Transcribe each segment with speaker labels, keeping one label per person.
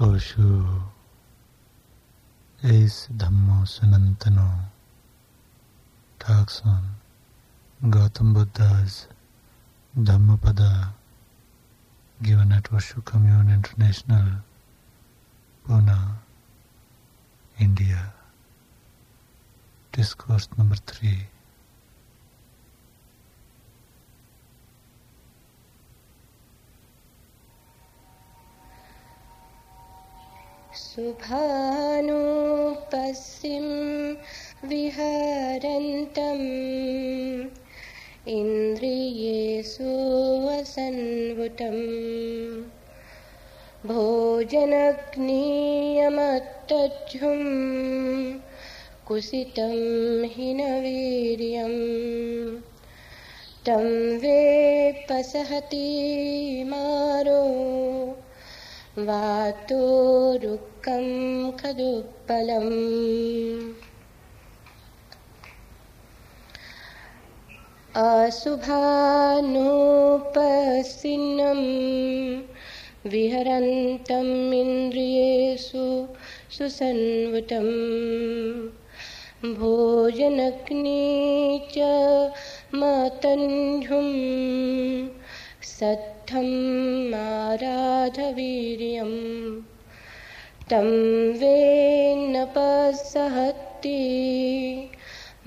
Speaker 1: Osho S Dhammo सुनंतनो talks on Gautam Buddha's Dhammapada given at Osho Commune International, Pune, India. Discourse number three.
Speaker 2: शुभानुपस्सिं विहरन्तम् इन्द्रियेषु वसन्वुतम् भोजनग्नीयमत्तज्झुं कुसितं हिनवीर्यम् तं वेपसहति मारो वातोरुक्कं खदुप्पलम् अशुभानुपसिन्नं विहरन्तम् इन्द्रियेषु सुसन्वटम् भोजनग्नि च मतञ्झुं सत्थम् आराधवीर्यं तं वेन्नपसहति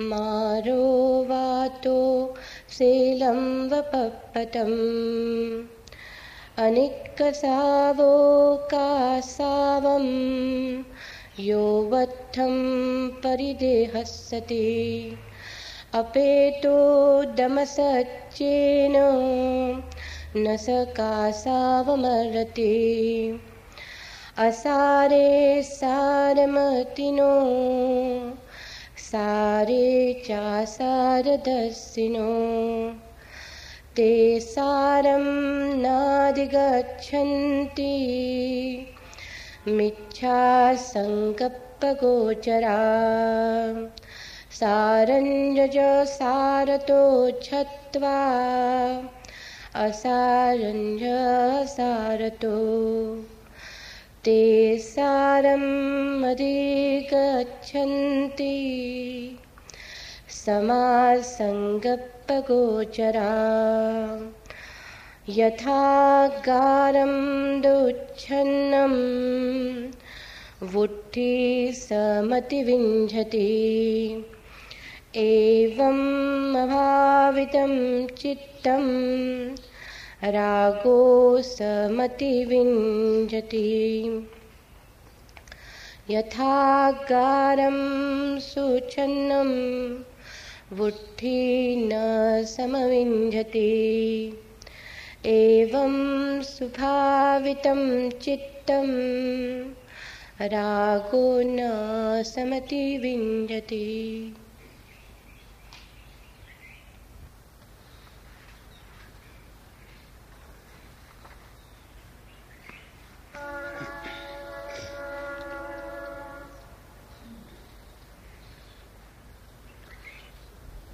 Speaker 2: मारो वातो शैलं वपपतम् अनिक्कसावोकासावं यो वत्थं परिदेहस्सति। अपेतो दमसच्चेन न स कासावमरति। असारे सारमतिनो। सारे चासारदस्सिनो ते सारं नाधिगच्छन्ति। मिथ्यासङ्कप्पगोचरा सारञ्जज सारतो छत्वा असारञ्ज सारतो ते सारम् अधिगच्छन्ति। समासङ्गप्पगोचरा। यथा गारं दुच्छन्नं। वुट्ठी समतिविञ्जति एवम् अभावितं चित्तं रागो समतिविञ्जति यथा गारं सुच्छन्नं वुट्ठी न समविञ्जति एवं सुभावितं चित्तं रागो न समतिविञ्जति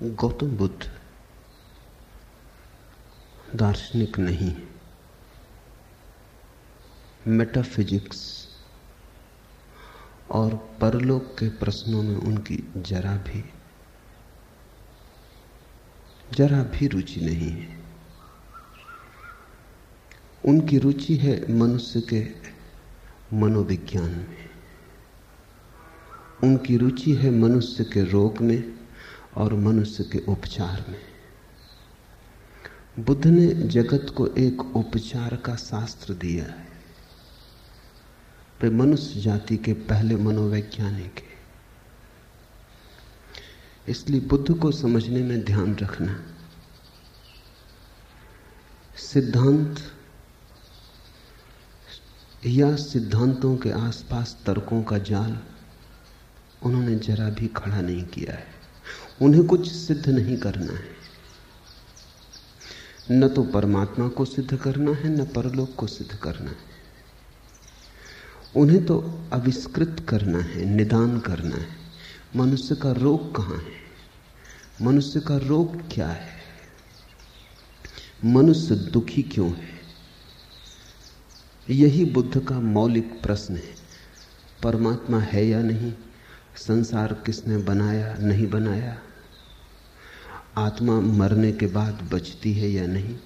Speaker 3: गौतम बुद्ध दार्शनिक नहीं मेटाफिजिक्स और परलोक के प्रश्नों में उनकी जरा भी जरा भी रुचि नहीं है। उनकी रुचि है मनुष्य के मनोविज्ञान में। उनकी रुचि है मनुष्य के रोग में। और मनुष्य के उपचार में। बुद्ध ने जगत को एक उपचार का शास्त्र दिया है। वे मनुष्य जाति के पहले मनोवैज्ञानिक है। इसलिए बुद्ध को समझने में ध्यान रखना। सिद्धांत या सिद्धांतों के आसपास तर्कों का जाल उन्होंने जरा भी खड़ा नहीं किया है। उन्हें कुछ सिद्ध नहीं करना है। न तो परमात्मा को सिद्ध करना है, न परलोक को सिद्ध करना है। उन्हें तो आविष्कृत करना है, निदान करना है। मनुष्य का रोग कहाँ है? मनुष्य का रोग क्या है? मनुष्य दुखी क्यों है? यही बुद्ध का मौलिक प्रश्न है। परमात्मा है या नहीं? संसार किसने बनाया, नहीं बनाया? आत्मा मरने के बाद बचती है या नहीं?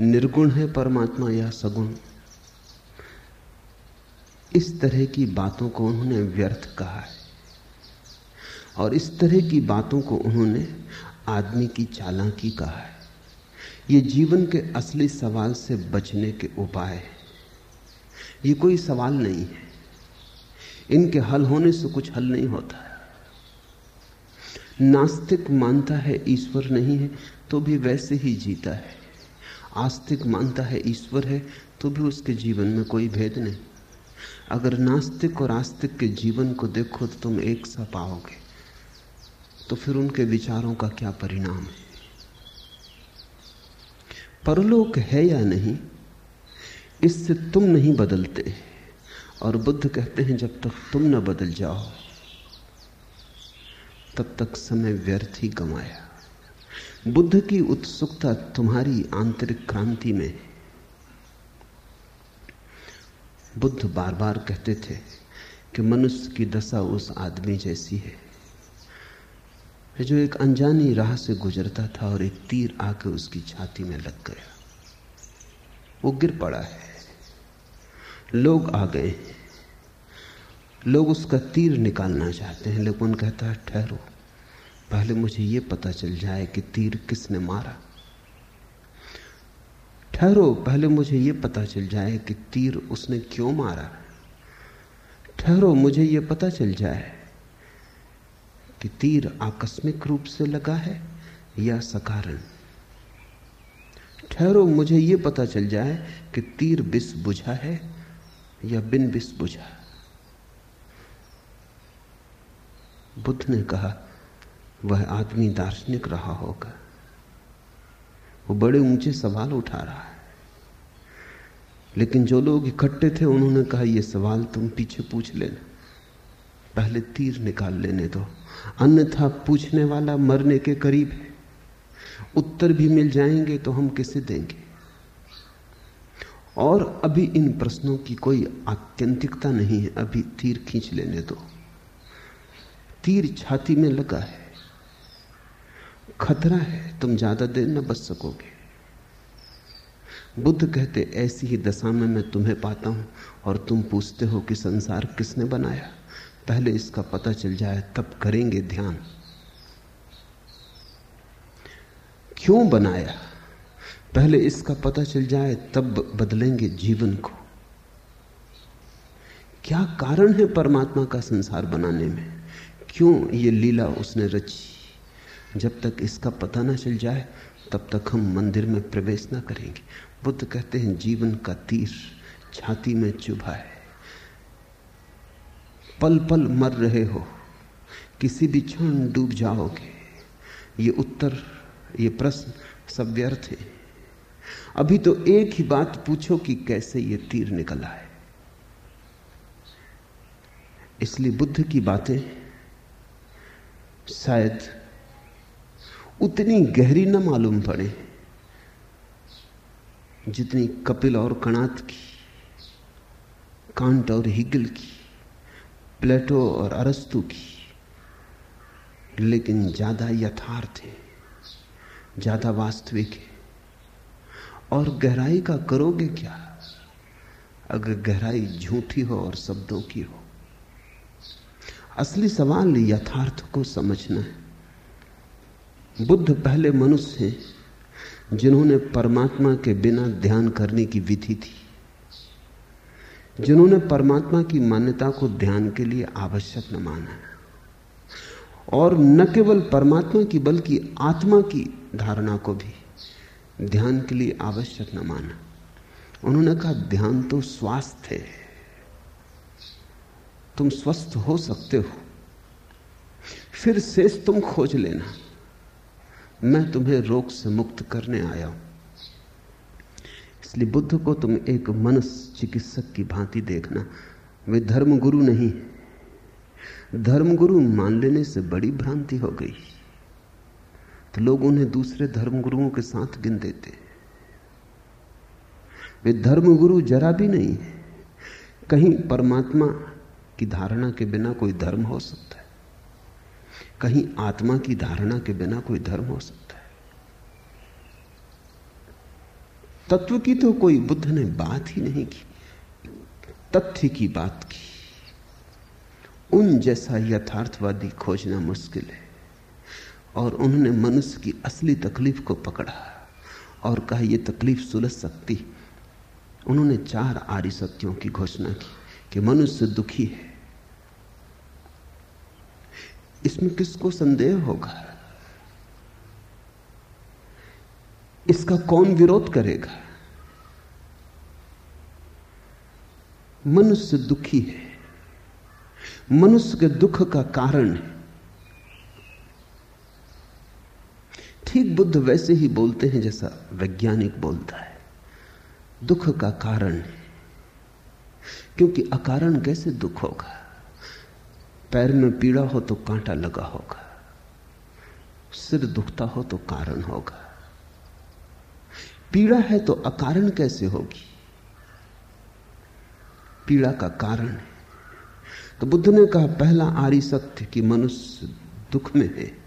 Speaker 3: निर्गुण है परमात्मा या सगुण? इस तरह की बातों को उन्होंने व्यर्थ कहा है। और इस तरह की बातों को उन्होंने आदमी की चालाकी कहा है। ये जीवन के असली सवाल से बचने के उपाय है। ये कोई सवाल नहीं है। इनके हल होने से कुछ हल नहीं होता। नास्तिक मानता है ईश्वर नहीं है तो भी वैसे ही जीता है। आस्तिक मानता है ईश्वर है तो भी उसके जीवन में कोई भेद नहीं। अगर नास्तिक और आस्तिक के जीवन को देखो तो तुम एक सा पाओगे तो फिर उनके विचारों का क्या परिणाम है? परलोक है या नहीं, इससे तुम नहीं बदलते। और बुद्ध कहते हैं, जब तक तुम न बदल जाओ तब तक समय व्यर्थ ही गंवाया। बुद्ध की उत्सुकता तुम्हारी आंतरिक क्रांति में बुद्ध बार बार कहते थे कि मनुष्य की दशा उस आदमी जैसी है। जो एक अनजानी राह से गुजरता था और एक तीर आके उसकी छाती में लग गया। वो गिर पड़ा है। लोग आ गए लोग उसका तीर निकालना चाहते हैं। लेकिन कहता है ठहरो। पहले मुझे ये पता चल जाए कि तीर किसने मारा। ठहरो, पहले मुझे ये पता चल जाए कि तीर उसने क्यों मारा। ठहरो, मुझे ये पता चल जाए कि तीर आकस्मिक रूप से लगा है या सकारण। ठहरो, मुझे यह पता चल जाए कि तीर बिस बुझा है या बिन बिस बुझा। बुद्ध ने कहा, वह आदमी दार्शनिक रहा होगा। वो बड़े ऊँचे सवाल उठा रहा है। लेकिन जो लोग इकट्ठे थे, उन्होंने कहा यह सवाल तुम पीछे पूछ लेना। पहले तीर निकाल लेने दो। अन्यथा पूछने वाला मरने के करीब है। उत्तर भी मिल जाएँगे तो हम किसे देंगे? और अभी इन प्रश्नों की कोई आत्यंतिकता नहीं है। अभी तीर खींच लेने दो। तीर छाती में लगा है। खतरा है, तुम ज़्यादा देर न बच सकोगे। बुद्ध कहते, ऐसी ही दशा में मैं तुम्हें पाता हूँ और तुम पूछते हो कि संसार किसने बनाया। पहले इसका पता चल जाए, तब करेंगे ध्यान। क्यों बनाया? पहले इसका पता चल जाए, तब बदलेंगे जीवन को। क्या कारण है परमात्मा का संसार बनाने में? क्यों ये लीला उसने रची? जब तक इसका पता ना चल जाए, तब तक हम मंदिर में प्रवेश ना करेंगे। बुद्ध कहते हैं, जीवन का तीर छाती में चुभा है। पल पल मर रहे हो। किसी भी क्षण डूब जाओगे। ये उत्तर, ये प्रश्न सब व्यर्थ है। अभी तो एक ही बात पूछो कि कैसे ये तीर निकला है। इसलिए बुद्ध की बातें शायद उतनी गहरी न मालूम पड़े जितनी कपिल और कणात की, कांट और हिगल की, प्लेटो और अरस्तु की, लेकिन ज़्यादा यथार्थ है, ज़्यादा वास्तविक है। और गहराई का करोगे क्या? अगर गहराई झूठी हो और शब्दों की हो असली सवाल यथार्थ को समझना है। बुद्ध पहले मनुष्य हैं, जिन्होंने परमात्मा के बिना ध्यान करने की विधि थी। जिन्होंने परमात्मा की मान्यता को ध्यान के लिए आवश्यक न माना। और न केवल परमात्मा की, बल्कि आत्मा की धारणा को भी ध्यान के लिए आवश्यक न माना। उन्होंने कहा, ध्यान तो स्वास्थ्य है। तुम स्वस्थ हो सकते हो। फिर शेष तुम खोज लेना। मैं तुम्हें रोग से मुक्त करने आया हूँ। इसलिए बुद्ध को तुम एक मनस चिकित्सक की भांति देखना। वे धर्मगुरु नहीं धर्मगुरु मान लेने से बड़ी भ्रांति हो गई। तो लोग उन्हें दूसरे धर्मगुरुओं के साथ गिन देते वे धर्मगुरु जरा भी नहीं कहीं परमात्मा की धारणा के बिना कोई धर्म हो सकता है। कहीं आत्मा की धारणा के बिना कोई धर्म हो सकता है। तत्व की तो कोई बुद्ध ने बात ही नहीं की, तथ्य की बात की। उन जैसा यथार्थवादी खोजना मुश्किल है, और उन्होंने मनुष्य की असली तकलीफ़ को पकड़ा और कहा यह तकलीफ़ सुलझ सकती उन्होंने चार आर्य सत्यों की घोषणा की। कि मनुष्य दुखी है। इसमें किसको संदेह होगा? इसका कौन विरोध करेगा? मनुष्य दुखी है। मनुष्य के दुख का कारण है। ठीक बुद्ध वैसे ही बोलते हैं जैसा वैज्ञानिक बोलता है। दुख का कारण है। क्योंकि अकारण कैसे दुख होगा? पैर में पीड़ा हो तो कांटा लगा होगा। सिर दुखता हो तो कारण होगा। पीड़ा है तो अकारण कैसे होगी? पीड़ा का कारण है। तो बुद्ध ने कहा, पहला आर्य सत्य कि मनुष्य दुख में है,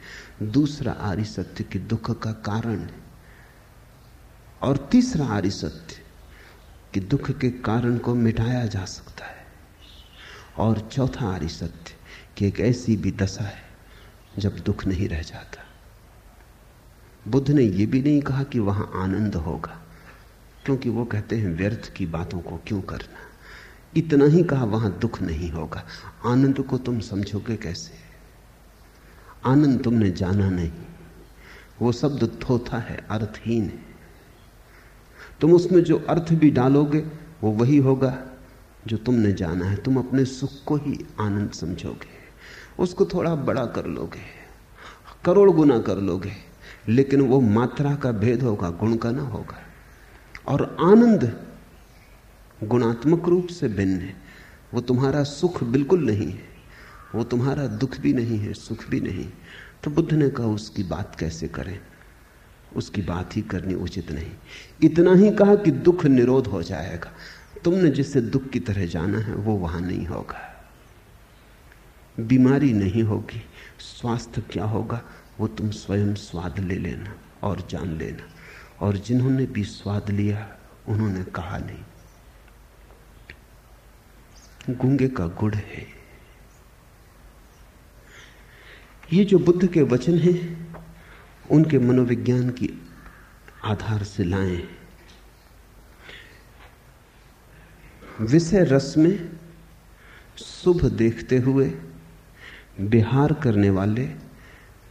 Speaker 3: दूसरा आर्य सत्य कि दुख का कारण है, और तीसरा आर्य सत्य कि दुख के कारण को मिटाया जा सकता है। और चौथा आर्य सत्य, कि एक ऐसी भी दशा है, जब दुख नहीं रह जाता। बुद्ध ने यह भी नहीं कहा कि वहाँ आनंद होगा, क्योंकि वो कहते हैं, व्यर्थ की बातों को क्यों करना? इतना ही कहा, वहाँ दुख नहीं होगा। आनंद को तुम समझोगे कैसे? आनंद तुमने जाना नहीं। वो शब्द थोथा है, अर्थहीन है। तुम उसमें जो अर्थ भी डालोगे, वो वही होगा जो तुमने जाना है। तुम अपने सुख को ही आनंद समझोगे। उसको थोड़ा बड़ा कर लोगे, करोड़ गुना कर लोगे, लेकिन वो मात्रा का भेद होगा, गुण का ना होगा। और आनंद गुणात्मक रूप से भिन्न है। वो तुम्हारा सुख बिल्कुल नहीं है, वो तुम्हारा दुख भी नहीं है, सुख भी नहीं। तो बुद्ध ने कहा, उसकी बात कैसे करें? उसकी बात ही करनी उचित नहीं। इतना ही कहा कि दुख निरोध हो जाएगा। तुमने जिसे दुख की तरह जाना है, वो वहाँ नहीं होगा। बीमारी नहीं होगी, स्वास्थ्य क्या होगा, वो तुम स्वयं स्वाद ले लेना और जान लेना। और जिन्होंने भी स्वाद लिया, उन्होंने कहा नहीं। गूँगे का गुड़ है। ये जो बुद्ध के वचन हैं उनके मनोविज्ञान की आधार से लाए। विषय रस में शुभ देखते हुए बिहार करने वाले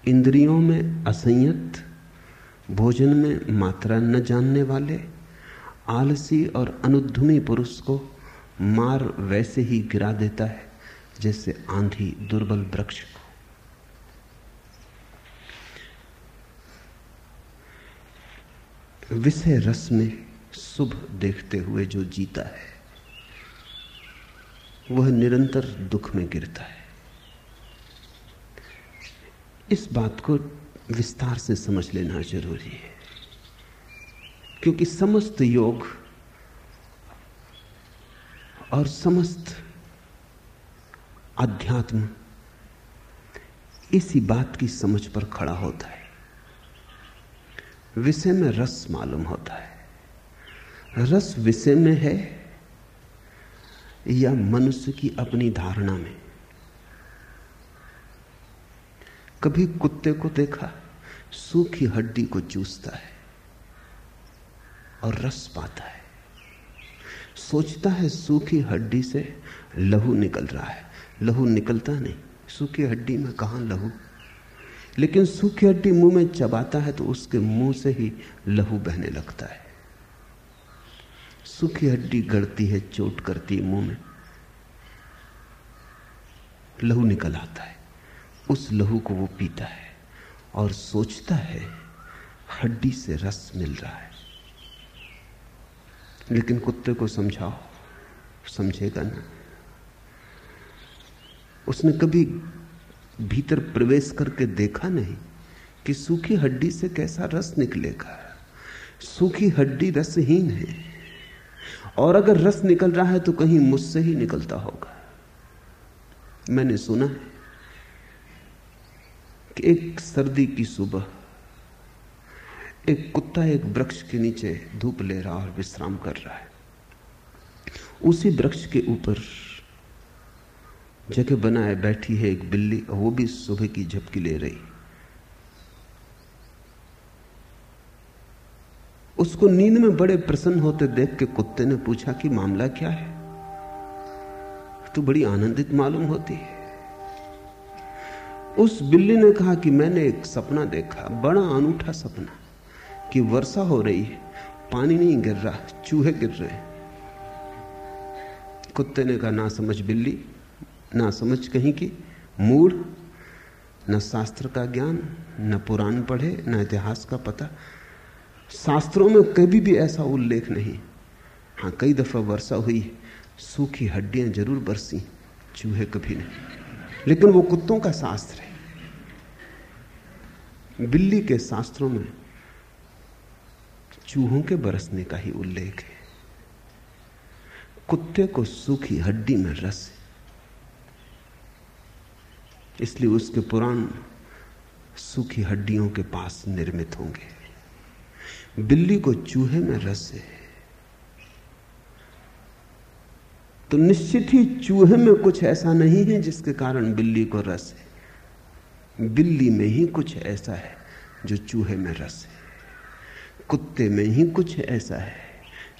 Speaker 3: इंद्रियों में असंयत, भोजन में मात्रा न जानने वाले, आलसी और अनुद्यमी पुरुष को मार वैसे ही गिरा देता है, जैसे आंधी दुर्बल वृक्ष को। विषय रस में शुभ देखते हुए जो जीता है, वह निरंतर दुख में गिरता है। इस बात को विस्तार से समझ लेना ज़रूरी है, क्योंकि समस्त योग और समस्त अध्यात्म इसी बात की समझ पर खड़ा होता है। विषय में रस मालूम होता है। रस विषय में है या मनुष्य की अपनी धारणा में? कभी कुत्ते को देखा, सूखी हड्डी को चूसता है और रस पाता है। सोचता है सूखी हड्डी से लहू निकल रहा है। लहू निकलता नहीं, सूखी हड्डी में कहा लहू? लेकिन सूखी हड्डी मुँह में चबाता है तो उसके मुँह से ही लहू बहने लगता है। सूखी हड्डी गड़ती है, चोट करती है मुँह में। लहू निकल आता है। उस लहू को वो पीता है और सोचता है, हड्डी से रस मिल रहा है। लेकिन कुत्ते को समझाओ, समझेगा ना। उसने कभी भीतर प्रवेश करके देखा नहीं कि सूखी हड्डी से कैसा रस निकलेगा सूखी हड्डी रसहीन है। और अगर रस निकल रहा है तो कहीं मुझसे ही निकलता होगा। मैंने सुना है कि एक सर्दी की सुबह एक कुत्ता एक वृक्ष के नीचे धूप ले रहा और विश्राम कर रहा है। उसी वृक्ष के ऊपर जगह बनाए बैठी है एक बिल्ली और वो भी सुबह की झपकी ले रही। उसको नींद में बड़े प्रसन्न होते देख के कुत्ते ने पूछा कि मामला क्या है? तो बड़ी आनंदित मालूम होती है। उस बिल्ली ने कहा कि मैंने एक सपना देखा, बड़ा अनूठा सपना, कि वर्षा हो रही है, पानी नहीं गिर रहा, चूहे गिर रहे कुत्ते ने कहा, ना समझ बिल्ली ना समझ कहीं की मूड न शास्त्र का ज्ञान, न पुराण पढ़े, न इतिहास का पता। शास्त्रों में कभी भी ऐसा उल्लेख नहीं। हाँ कई दफ़ा वर्षा हुई, सूखी हड्डियाँ ज़रूर बरसी, चूहे कभी नहीं। लेकिन वो कुत्तों का शास्त्र है। बिल्ली के शास्त्रों में चूहों के बरसने का ही उल्लेख है। कुत्ते को सूखी हड्डी में रस इसलिए उसके पुराण सूखी हड्डियों के पास निर्मित होंगे। बिल्ली को चूहे में रस है। तो निश्चित ही चूहे में कुछ ऐसा नहीं है जिसके कारण बिल्ली को रस है। बिल्ली में ही कुछ ऐसा है जो चूहे में रस है। कुत्ते में ही कुछ ऐसा है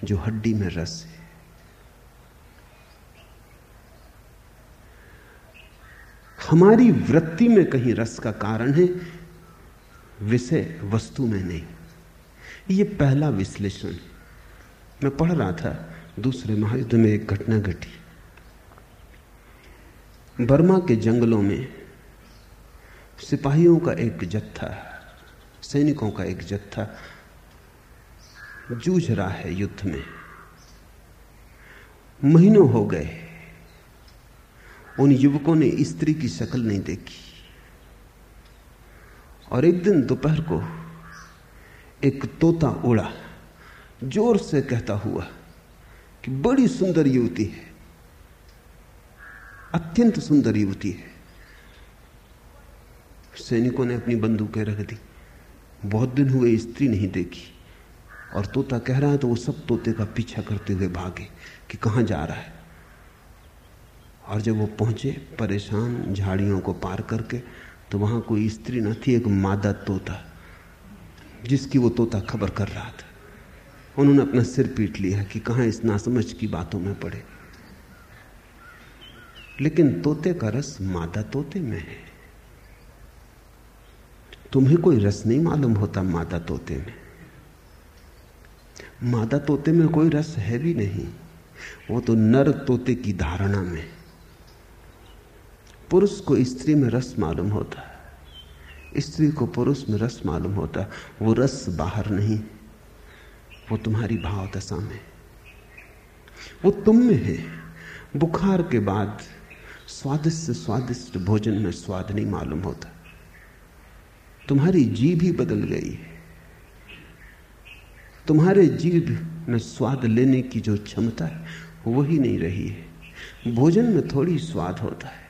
Speaker 3: जो हड्डी में रस है। हमारी वृत्ति में कहीं रस का कारण है? विषय, वस्तु में नहीं। ये पहला विश्लेषण। मैं पढ़ रहा था, दूसरे महायुद्ध में एक घटना घटी। बर्मा के जंगलों में सिपाहियों का एक जत्था, सैनिकों का एक जत्था जूझ रहा है युद्ध में। महीनों हो गए। उन युवकों ने स्त्री की शक्ल नहीं देखी। और एक दिन दोपहर को एक तोता उड़ा, ज़ोर से कहता हुआ कि बड़ी सुंदर युवती है, अत्यंत सुंदर युवती है। सैनिकों ने अपनी बंदूकें रख दी। बहुत दिन हुए स्त्री नहीं देखी और तोता कह रहा है तो वो सब तोते का पीछा करते हुए भागे कि कहाँ जा रहा है। और जब वो पहुँचे, परेशान झाड़ियों को पार करके तो वहाँ कोई स्त्री न थी, एक मादा तोता, जिसकी वो तोता खबर कर रहा था। उन्होंने अपना सिर पीट लिया कि कहा इस नासमझ की बातों में पड़े। लेकिन तोते का रस मादा तोते में है। तुम्हें कोई रस नहीं मालूम होता मादा तोते में। मादा तोते में कोई रस है भी नहीं। वो तो नर तोते की धारणा में पुरुष को स्त्री में रस मालूम होता है। स्त्री को पुरुष में रस मालूम होता है। वो रस बाहर नहीं, वो तुम्हारी भाव दशा में। वो तुम में है। बुखार के बाद स्वादिष्ट से स्वादिष्ट भोजन में स्वाद नहीं मालूम होता। तुम्हारी जीभ ही बदल गई है। तुम्हारे जीभ में स्वाद लेने की जो क्षमता है वही नहीं रही है। भोजन में थोड़ी स्वाद होता है।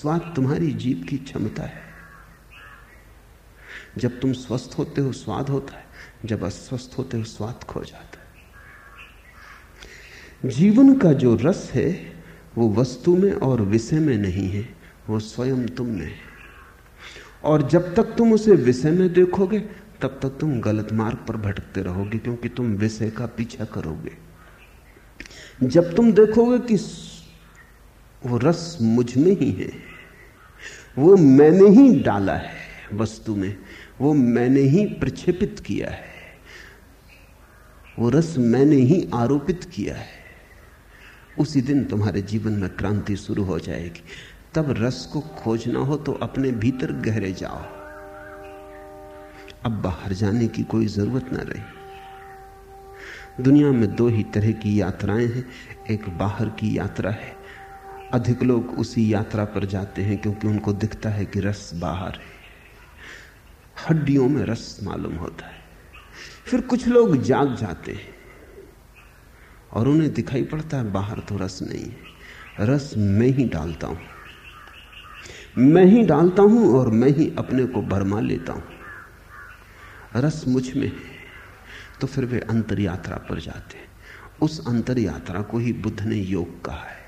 Speaker 3: स्वाद तुम्हारी जीव की क्षमता है। जब तुम स्वस्थ होते हो, स्वाद होता है। जब अस्वस्थ होते हो, स्वाद खो जाता है। जीवन का जो रस है, वो वस्तु में और विषय में नहीं है, वो स्वयं तुम में है। और जब तक तुम उसे विषय में देखोगे, तब तक तुम गलत मार्ग पर भटकते रहोगे, क्योंकि तुम विषय का पीछा करोगे। जब तुम देखोगे कि वो रस मुझमें ही है वो मैंने ही डाला है वस्तु में। वो मैंने ही प्रक्षेपित किया है। वो रस मैंने ही आरोपित किया है। उसी दिन तुम्हारे जीवन में क्रांति शुरू हो जाएगी। तब रस को खोजना हो तो अपने भीतर गहरे जाओ। अब बाहर जाने की कोई ज़रूरत ना रही। दुनिया में दो ही तरह की यात्राएँ हैं। एक बाहर की यात्रा है अधिक लोग उसी यात्रा पर जाते हैं क्योंकि उनको दिखता है कि रस बाहर है। हड्डियों में रस मालूम होता है। फिर कुछ लोग जाग जाते हैं और उन्हें दिखाई पड़ता है बाहर तो रस नहीं है। रस मैं ही डालता हूँ। मैं ही डालता हूँ और मैं ही अपने को भरमा लेता हूँ। रस मुझमें है तो फिर वे अंतर यात्रा पर जाते हैं। उस अंतर यात्रा को ही बुद्ध ने योग कहा है।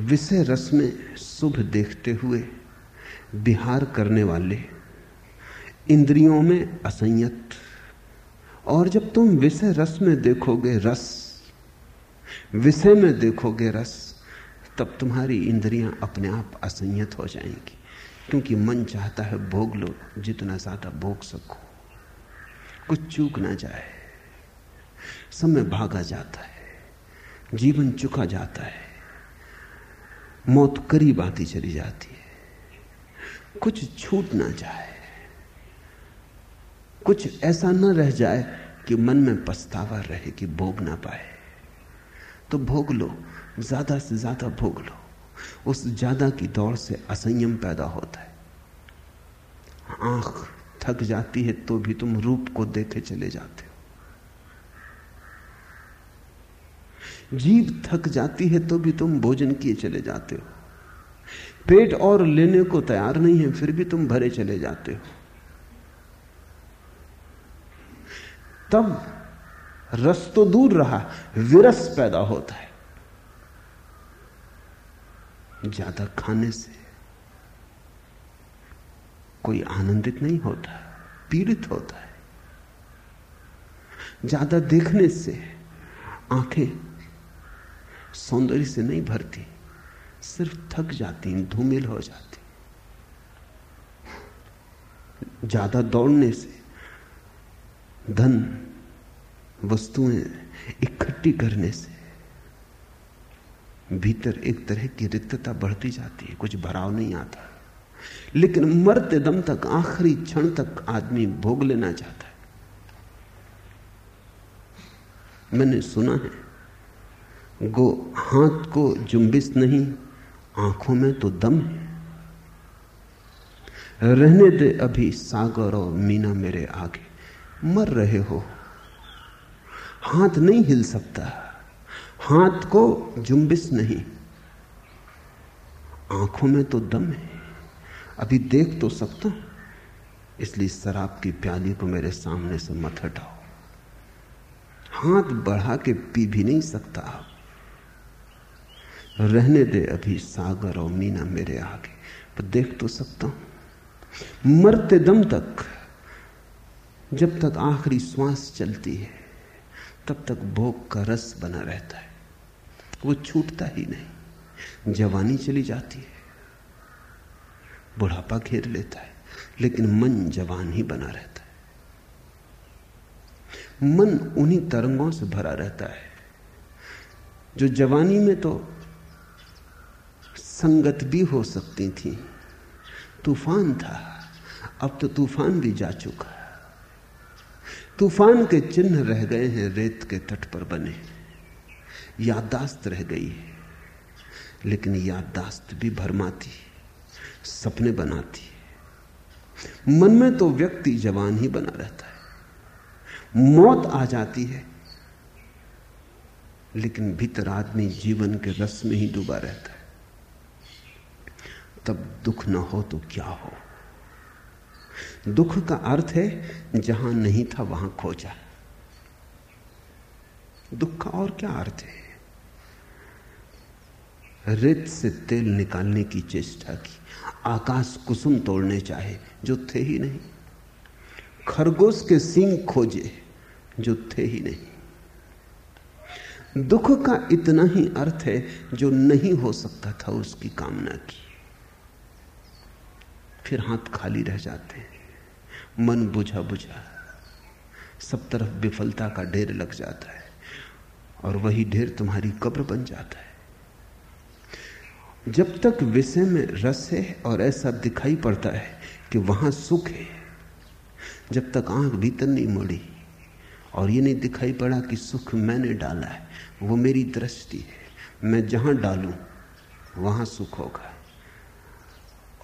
Speaker 3: विषय रस में शुभ देखते हुए विहार करने वाले इंद्रियों में असंयत। और जब तुम विषय रस में देखोगे रस, विषय में देखोगे रस, तब तुम्हारी इंद्रियाँ अपने आप असंयत हो जाएँगी। क्योंकि मन चाहता है भोग लो, जितना ज़्यादा भोग सको। कुछ चूक ना जाए। समय भागा जाता है। जीवन चुका जाता है। मौत करीब आती चली जाती है। कुछ छूट ना जाए। कुछ ऐसा न रह जाए कि मन में पछतावा रहे कि भोग ना पाए। तो भोग लो, ज़्यादा से ज़्यादा भोग लो। उस ज़्यादा की दौड़ से असंयम पैदा होता है। आँख थक जाती है तो भी तुम रूप को देखे चले जाते हो। जीव थक जाती है तो भी तुम भोजन किए चले जाते हो। पेट और लेने को तैयार नहीं है, फिर भी तुम भरे चले जाते हो। तब रस तो दूर रहा, विरस पैदा होता है। ज़्यादा खाने से कोई आनंदित नहीं होता, पीड़ित होता है। ज़्यादा देखने से आँखें सौंदर्य से नहीं भरती, सिर्फ़ थक जाती, धूमिल हो जाती। ज़्यादा दौड़ने से धन, वस्तुएँ इकट्ठी करने से भीतर एक तरह की रिक्तता बढ़ती जाती है, कुछ भराव नहीं आता। लेकिन मरते दम तक, आखिरी क्षण तक आदमी भोग लेना चाहता है। मैंने सुना है गो हाथ को जुम्बिस नहीं, आँखों में तो दम है। रहने दे अभी सागर और मीना मेरे आगे, मर रहे हो। हाथ नहीं हिल सकता, हाथ को जुम्बिस नहीं। आँखों में तो दम है, अभी देख तो सकता इसलिए शराब की प्याली को मेरे सामने से मत हटाओ। हाथ बढ़ा के पी भी नहीं सकता आप। रहने दे अभी सागर और मीना मेरे आगे। पर देख तो सकता हूँ। मरते दम तक, जब तक आखिरी श्वास चलती है, तब तक भोग का रस बना रहता है। वो छूटता ही नहीं। जवानी चली जाती है। बुढ़ापा घेर लेता है, लेकिन मन जवान ही बना रहता है। मन उन्हीं तरंगों से भरा रहता है, जो जवानी में तो संगत भी हो सकती थी। तूफ़ान था। अब तो तूफ़ान भी जा चुका तूफ़ान के चिन्ह रह गए हैं, रेत के तट पर बने। याददाश्त रह गई है। लेकिन याददाश्त भी भरमाती, सपने बनाती। मन में तो व्यक्ति जवान ही बना रहता है। मौत आ जाती है। लेकिन भीतर आदमी जीवन के रस में ही डूबा रहता है। तब दुख ना हो तो क्या हो? दुख का अर्थ है, जहाँ नहीं था वहाँ खोजा। दुख का और क्या अर्थ है? रेत से तेल निकालने की चेष्टा की, आकाश कुसुम तोड़ने चाहे, जो थे ही नहीं। खरगोश के सिंह खोजे, जो थे ही नहीं। दुख का इतना ही अर्थ है, जो नहीं हो सकता था उसकी कामना की। फिर हाथ खाली रह जाते हैं। मन बुझा बुझा सब तरफ़ विफलता का ढेर लग जाता है और वही ढेर तुम्हारी कब्र बन जाता है। जब तक विषय में रस है और ऐसा दिखाई पड़ता है कि वहाँ सुख है, जब तक आँख भीतर नहीं मुड़ी और ये नहीं दिखाई पड़ा कि सुख मैंने डाला है, वो मेरी दृष्टि है, मैं जहाँ डालूं, वहाँ सुख होगा।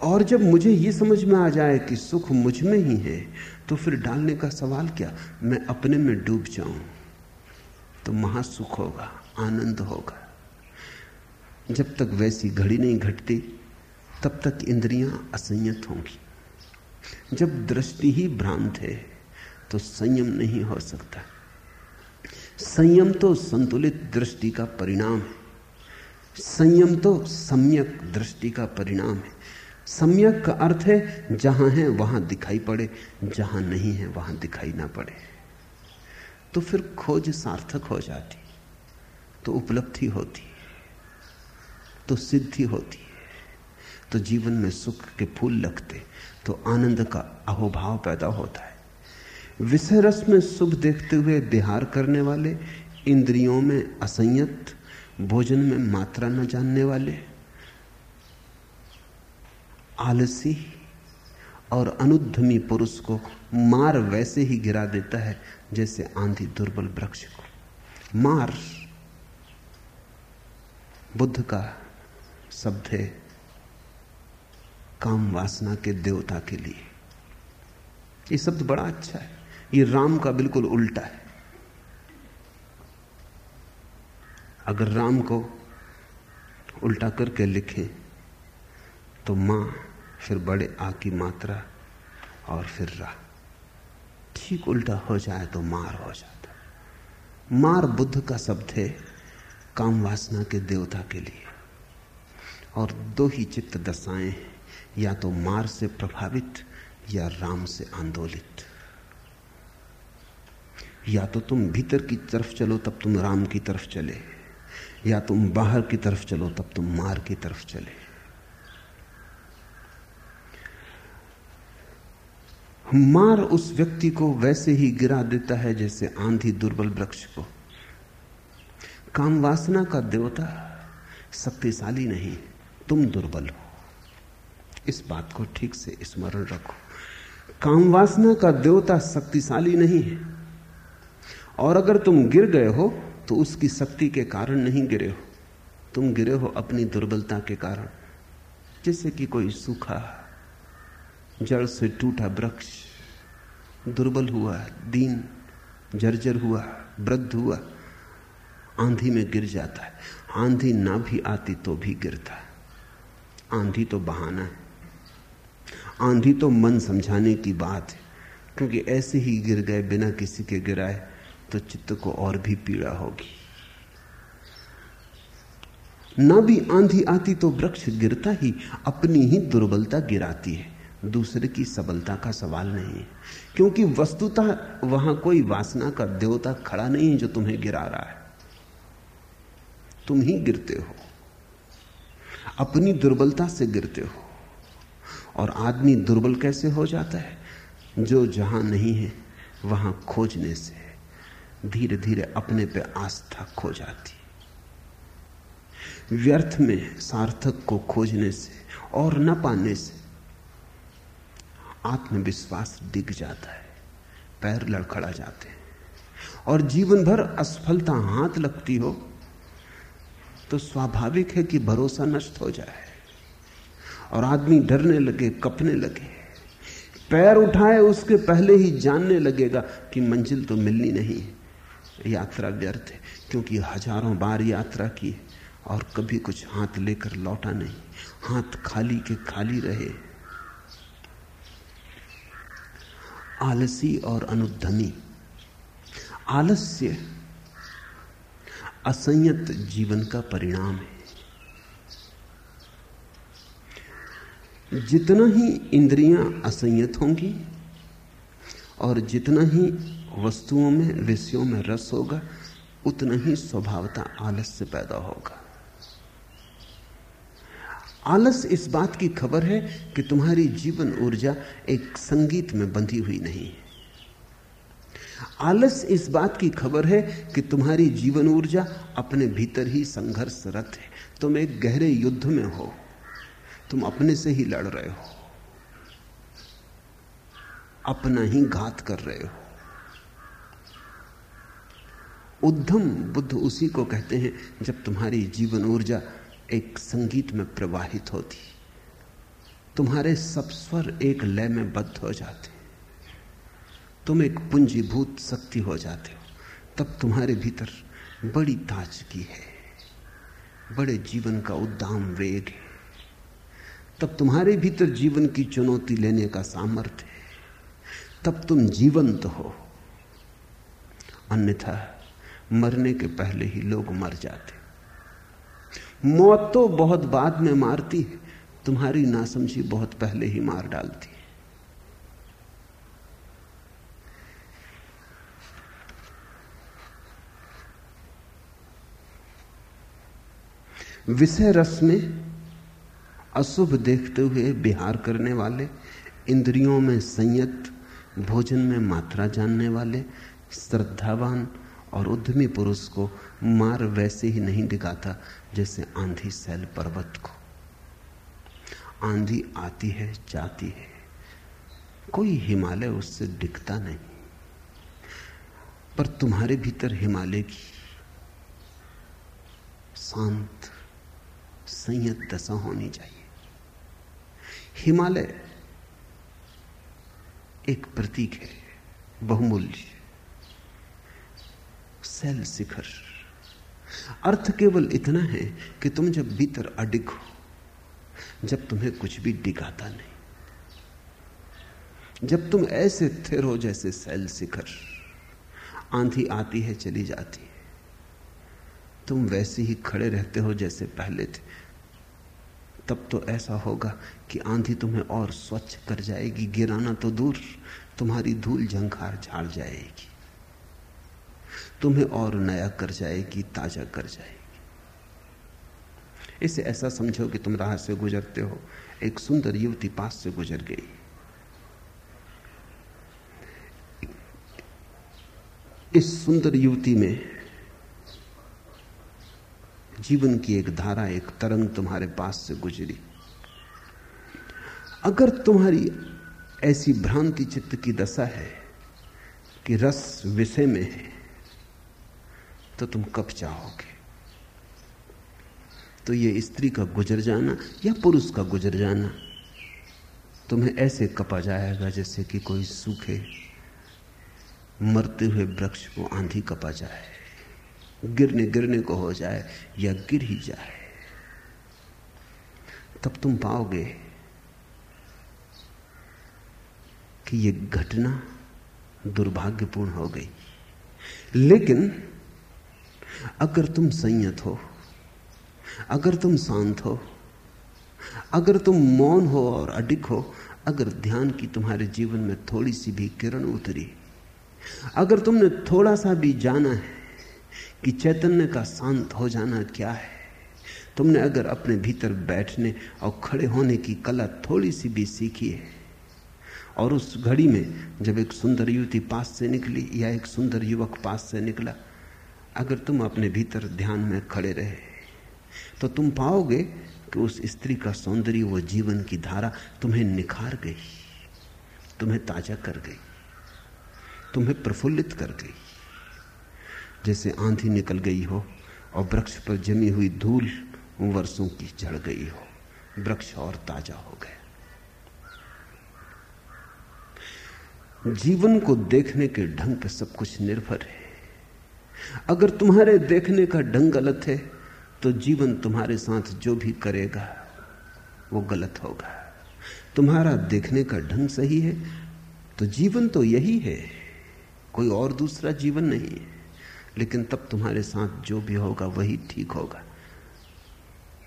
Speaker 3: और जब मुझे यह समझ में आ जाए कि सुख मुझमें ही है तो फिर डालने का सवाल क्या? मैं अपने में डूब जाऊँ तो महासुख होगा, आनंद होगा। जब तक वैसी घड़ी नहीं घटती, तब तक इंद्रियाँ असंयत होंगी। जब दृष्टि ही भ्रांत है तो संयम नहीं हो सकता। संयम तो संतुलित दृष्टि का परिणाम है। संयम तो सम्यक दृष्टि का परिणाम है। सम्यक का अर्थ है, जहाँ है वहाँ दिखाई पड़े, जहाँ नहीं है वहाँ दिखाई ना पड़े। तो फिर खोज सार्थक हो जाती तो उपलब्धि होती तो सिद्धि होती। तो जीवन में सुख के फूल लगते तो आनंद का अहोभाव पैदा होता है। विषय रस में सुख देखते हुए बिहार करने वाले, इंद्रियों में असंयत, भोजन में मात्रा न जानने वाले आलसी और अनुद्धमी पुरुष को मार वैसे ही गिरा देता है जैसे आंधी दुर्बल वृक्ष को। मार बुद्ध का शब्द है, काम वासना के देवता के लिए। ये शब्द बड़ा अच्छा है। ये राम का बिल्कुल उल्टा है। अगर राम को उल्टा करके लिखें तो माँ, फिर बड़े आ की मात्रा और फिर रा। ठीक उल्टा हो जाए तो मार हो जाता मार बुद्ध का शब्द है, काम वासना के देवता के लिए। और दो ही चित्त दशाएँ या तो मार से प्रभावित या राम से आंदोलित। या तो तुम भीतर की तरफ़ चलो, तब तुम राम की तरफ़ चले। या तुम बाहर की तरफ़ चलो, तब तुम मार की तरफ़ चले। मार उस व्यक्ति को वैसे ही गिरा देता है जैसे आंधी दुर्बल वृक्ष को। काम वासना का देवता शक्तिशाली नहीं, तुम दुर्बल हो। इस बात को ठीक से स्मरण रखो। काम वासना का देवता शक्तिशाली नहीं है। और अगर तुम गिर गए हो तो उसकी शक्ति के कारण नहीं गिरे हो। तुम गिरे हो अपनी दुर्बलता के कारण, जैसे कि कोई सूखा जड़ से टूटा वृक्ष, दुर्बल हुआ, दीन, जर्जर हुआ, वृद्ध हुआ, आंधी में गिर जाता है। आंधी ना भी आती तो भी गिरता है। आंधी तो बहाना है। आंधी तो मन समझाने की बात है। क्योंकि ऐसे ही गिर गए, बिना किसी के गिराए तो चित्त को और भी पीड़ा होगी। ना भी आंधी आती तो वृक्ष गिरता ही, अपनी ही दुर्बलता गिराती है। दूसरे की सबलता का सवाल नहीं। है क्योंकि वस्तुतः वहाँ कोई वासना का देवता खड़ा नहीं है जो तुम्हें गिरा रहा है। तुम ही गिरते हो। अपनी दुर्बलता से गिरते हो। और आदमी दुर्बल कैसे हो जाता है? जो जहाँ नहीं है, वहाँ खोजने से धीरे धीरे अपने पे आस्था खो जाती। व्यर्थ में सार्थक को खोजने से और न पाने से आत्मविश्वास डिग जाता है, पैर लड़खड़ा जाते हैं। और जीवन भर असफलता हाथ लगती हो तो स्वाभाविक है कि भरोसा नष्ट हो जाए। और आदमी डरने लगे, कपने लगे। पैर उठाए, उसके पहले ही जानने लगेगा कि मंजिल तो मिलनी नहीं है। यात्रा व्यर्थ है, क्योंकि हज़ारों बार यात्रा की और कभी कुछ हाथ लेकर लौटा नहीं। हाथ खाली के खाली रहे। आलसी और अनुद्धमी आलस्य असंयत जीवन का परिणाम है। जितना ही इंद्रियाँ असंयत होंगी और जितना ही वस्तुओं में, विषयों में रस होगा, उतना ही स्वभावता आलस्य पैदा होगा। आलस इस बात की खबर है कि तुम्हारी जीवन ऊर्जा एक संगीत में बंधी हुई नहीं आलस इस बात की खबर है कि तुम्हारी जीवन ऊर्जा अपने भीतर ही संघर्षरत है। तुम एक गहरे युद्ध में हो। तुम अपने से ही लड़ रहे हो। अपना ही घात कर रहे हो। उद्धम बुद्ध उसी को कहते हैं जब तुम्हारी जीवन ऊर्जा एक संगीत में प्रवाहित होती। तुम्हारे सब स्वर एक लय में बद्ध हो जाते। तुम एक पूंजीभूत शक्ति हो जाते हो। तब तुम्हारे भीतर बड़ी ताजगी है। बड़े जीवन का उद्दाम वेग है। तब तुम्हारे भीतर जीवन की चुनौती लेने का सामर्थ्य है। तब तुम जीवंत हो। अन्यथा मरने के पहले ही लोग मर जाते। मौत तो बहुत बाद में मारती है। तुम्हारी नासमझी बहुत पहले ही मार डालती है। विषय रस में अशुभ देखते हुए बिहार करने वाले, इंद्रियों में संयत, भोजन में मात्रा जानने वाले, श्रद्धावान और उद्यमी पुरुष को मार वैसे ही नहीं दिखाता जैसे आंधी सैल पर्वत को। आंधी आती है, जाती है। कोई हिमालय उससे दिखता नहीं, पर तुम्हारे भीतर हिमालय की शांत संयत दशा होनी चाहिए। हिमालय एक प्रतीक है, बहुमूल्य। सैल शिखर। अर्थ केवल इतना है कि तुम जब भीतर अडिग हो, जब तुम्हें कुछ भी दिखाता नहीं, जब तुम ऐसे थिर हो जैसे सैल शिखर, आंधी आती है, चली जाती है, तुम वैसे ही खड़े रहते हो जैसे पहले थे, तब तो ऐसा होगा कि आंधी तुम्हें और स्वच्छ कर जाएगी, गिराना तो दूर, तुम्हारी धूल झंखार झाड़ जाएगी। तुम्हें और नया कर जाएगी, ताज़ा कर जाएगी। इसे ऐसा समझो कि तुम राह से गुजरते हो, एक सुंदर युवती पास से गुजर गई। इस सुंदर युवती में जीवन की एक धारा, एक तरंग तुम्हारे पास से गुजरी। अगर तुम्हारी ऐसी भ्रांति चित्त की दशा है कि रस विषय में है तो तुम कब चाहोगे तो ये स्त्री का गुजर जाना या पुरुष का गुजर जाना, तुम्हें ऐसे कपा जाएगा जैसे कि कोई सूखे, मरते हुए वृक्ष को आंधी कपा जाए, गिरने गिरने को हो जाए या गिर ही जाए। तब तुम पाओगे कि यह घटना दुर्भाग्यपूर्ण हो गई। लेकिन अगर तुम संयत हो, अगर तुम शांत हो, अगर तुम मौन हो और अडिक हो, अगर ध्यान की तुम्हारे जीवन में थोड़ी सी भी किरण उतरी, अगर तुमने थोड़ा सा भी जाना है कि चैतन्य का शांत हो जाना क्या है, तुमने अगर अपने भीतर बैठने और खड़े होने की कला थोड़ी सी भी सीखी है, और उस घड़ी में जब एक सुंदर युवती पास से निकली या एक सुंदर युवक पास से निकला अगर तुम अपने भीतर ध्यान में खड़े रहे तो तुम पाओगे कि उस स्त्री का सौंदर्य, वो जीवन की धारा तुम्हें निखार गई, तुम्हें ताज़ा कर गई, तुम्हें प्रफुल्लित कर गई। जैसे आंधी निकल गई हो और वृक्ष पर जमी हुई धूल वर्षों की झड़ गई हो, वृक्ष और ताज़ा हो गया जीवन को देखने के ढंग पर सब कुछ निर्भर है। अगर तुम्हारे देखने का ढंग गलत है तो जीवन तुम्हारे साथ जो भी करेगा, वो गलत होगा। तुम्हारा देखने का ढंग सही है तो जीवन तो यही है। कोई और दूसरा जीवन नहीं है, लेकिन तब तुम्हारे साथ जो भी होगा, वही ठीक होगा।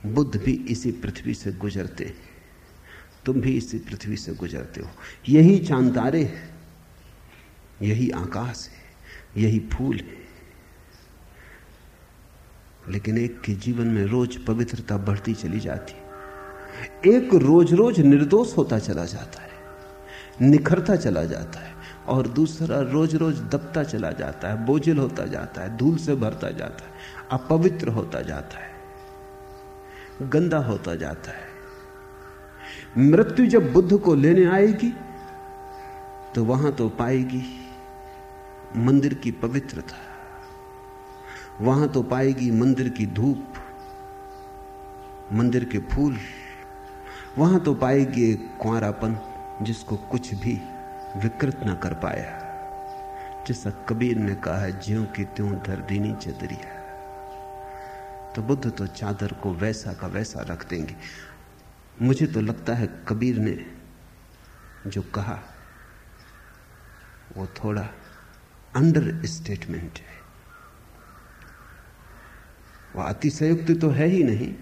Speaker 3: बुद्ध भी इसी पृथ्वी से गुजरते तुम भी इसी पृथ्वी से गुजरते हो। यही चांदारे यही आकाश है, यही फूल है लेकिन एक के जीवन में रोज पवित्रता बढ़ती चली जाती एक रोज रोज निर्दोष होता चला जाता है, निखरता चला जाता है, और दूसरा रोज रोज दबता चला जाता है, बोझिल होता जाता है, धूल से भरता जाता है, अपवित्र होता जाता है, गंदा होता जाता है। मृत्यु जब बुद्ध को लेने आएगी तो वहाँ तो पाएगी मंदिर की पवित्रता। वहाँ तो पाएगी मंदिर की धूप, मंदिर के फूल। वहाँ तो पाएगी एक कुआरापन जिसको कुछ भी विकृत न कर पाया, जैसा कबीर ने कहा है ज्यो की त्यों धर दीनी चदरिया। तो बुद्ध तो चादर को वैसा का वैसा रख देंगे। मुझे तो लगता है कबीर ने जो कहा, वो थोड़ा अंडर स्टेटमेंट है। वह अतिशयोक्ति तो है ही नहीं।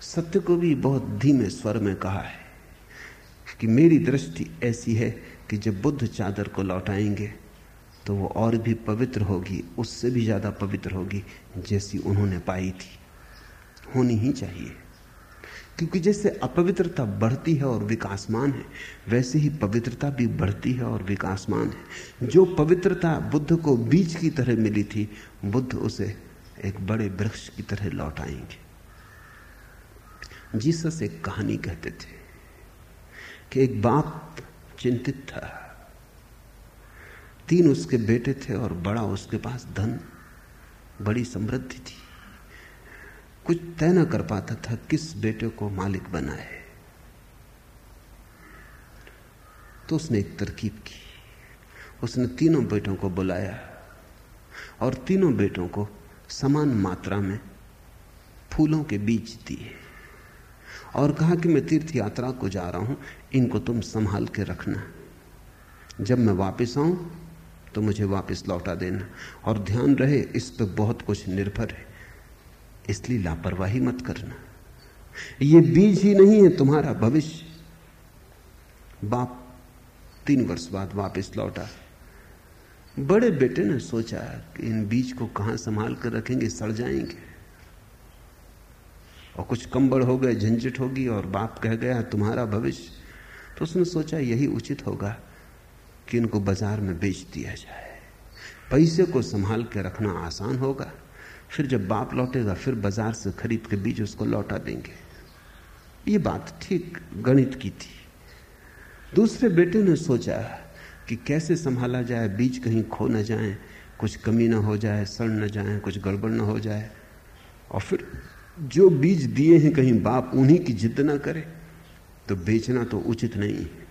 Speaker 3: सत्य को भी बहुत धीमे स्वर में कहा है कि मेरी दृष्टि ऐसी है कि जब बुद्ध चादर को लौटाएँगे तो वो और भी पवित्र होगी, उससे भी ज़्यादा पवित्र होगी, जैसी उन्होंने पाई थी। होनी ही चाहिए। क्योंकि जैसे अपवित्रता बढ़ती है और विकासमान है, वैसे ही पवित्रता भी बढ़ती है और विकासमान है। जो पवित्रता बुद्ध को बीज की तरह मिली थी, बुद्ध उसे एक बड़े वृक्ष की तरह लौट आएँगे। जीसस एक कहानी कहते थे कि एक बाप चिंतित था। तीन उसके बेटे थे और बड़ा उसके पास धन, बड़ी समृद्धि थी। कुछ तय न कर पाता था किस बेटे को मालिक बनाए। तो उसने एक तरकीब की। उसने तीनों बेटों को बुलाया और तीनों बेटों को समान मात्रा में फूलों के बीज दिए। और कहा कि मैं तीर्थ यात्रा को जा रहा हूँ, इनको तुम संभाल के रखना। जब मैं वापस आऊँ तो मुझे वापस लौटा देना। और ध्यान रहे, इस पर बहुत कुछ निर्भर है। इसलिए लापरवाही मत करना। ये बीज ही नहीं है तुम्हारा भविष्य। बाप, तीन वर्ष बाद वापस लौटा। बड़े बेटे ने सोचा कि इन बीज को कहाँ संभाल कर रखेंगे, सड़ जाएँगे। और कुछ कंबड़ हो गए, झंझट होगी और बाप कह गया, तुम्हारा भविष्य। तो उसने सोचा, यही उचित होगा कि इनको बाज़ार में बेच दिया जाए। पैसे को संभाल के रखना आसान होगा। फिर जब बाप लौटेगा, फिर बाज़ार से खरीद के बीज उसको लौटा देंगे। ये बात ठीक गणित की थी। दूसरे बेटे ने सोचा कि कैसे संभाला जाए, बीज कहीं खो ना जाए, कुछ कमी ना हो जाए, सड़ ना जाए, कुछ गड़बड़ ना हो जाए। और फिर जो बीज दिए हैं कहीं बाप, उन्हीं की जिद ना करे तो बेचना तो उचित नहीं है।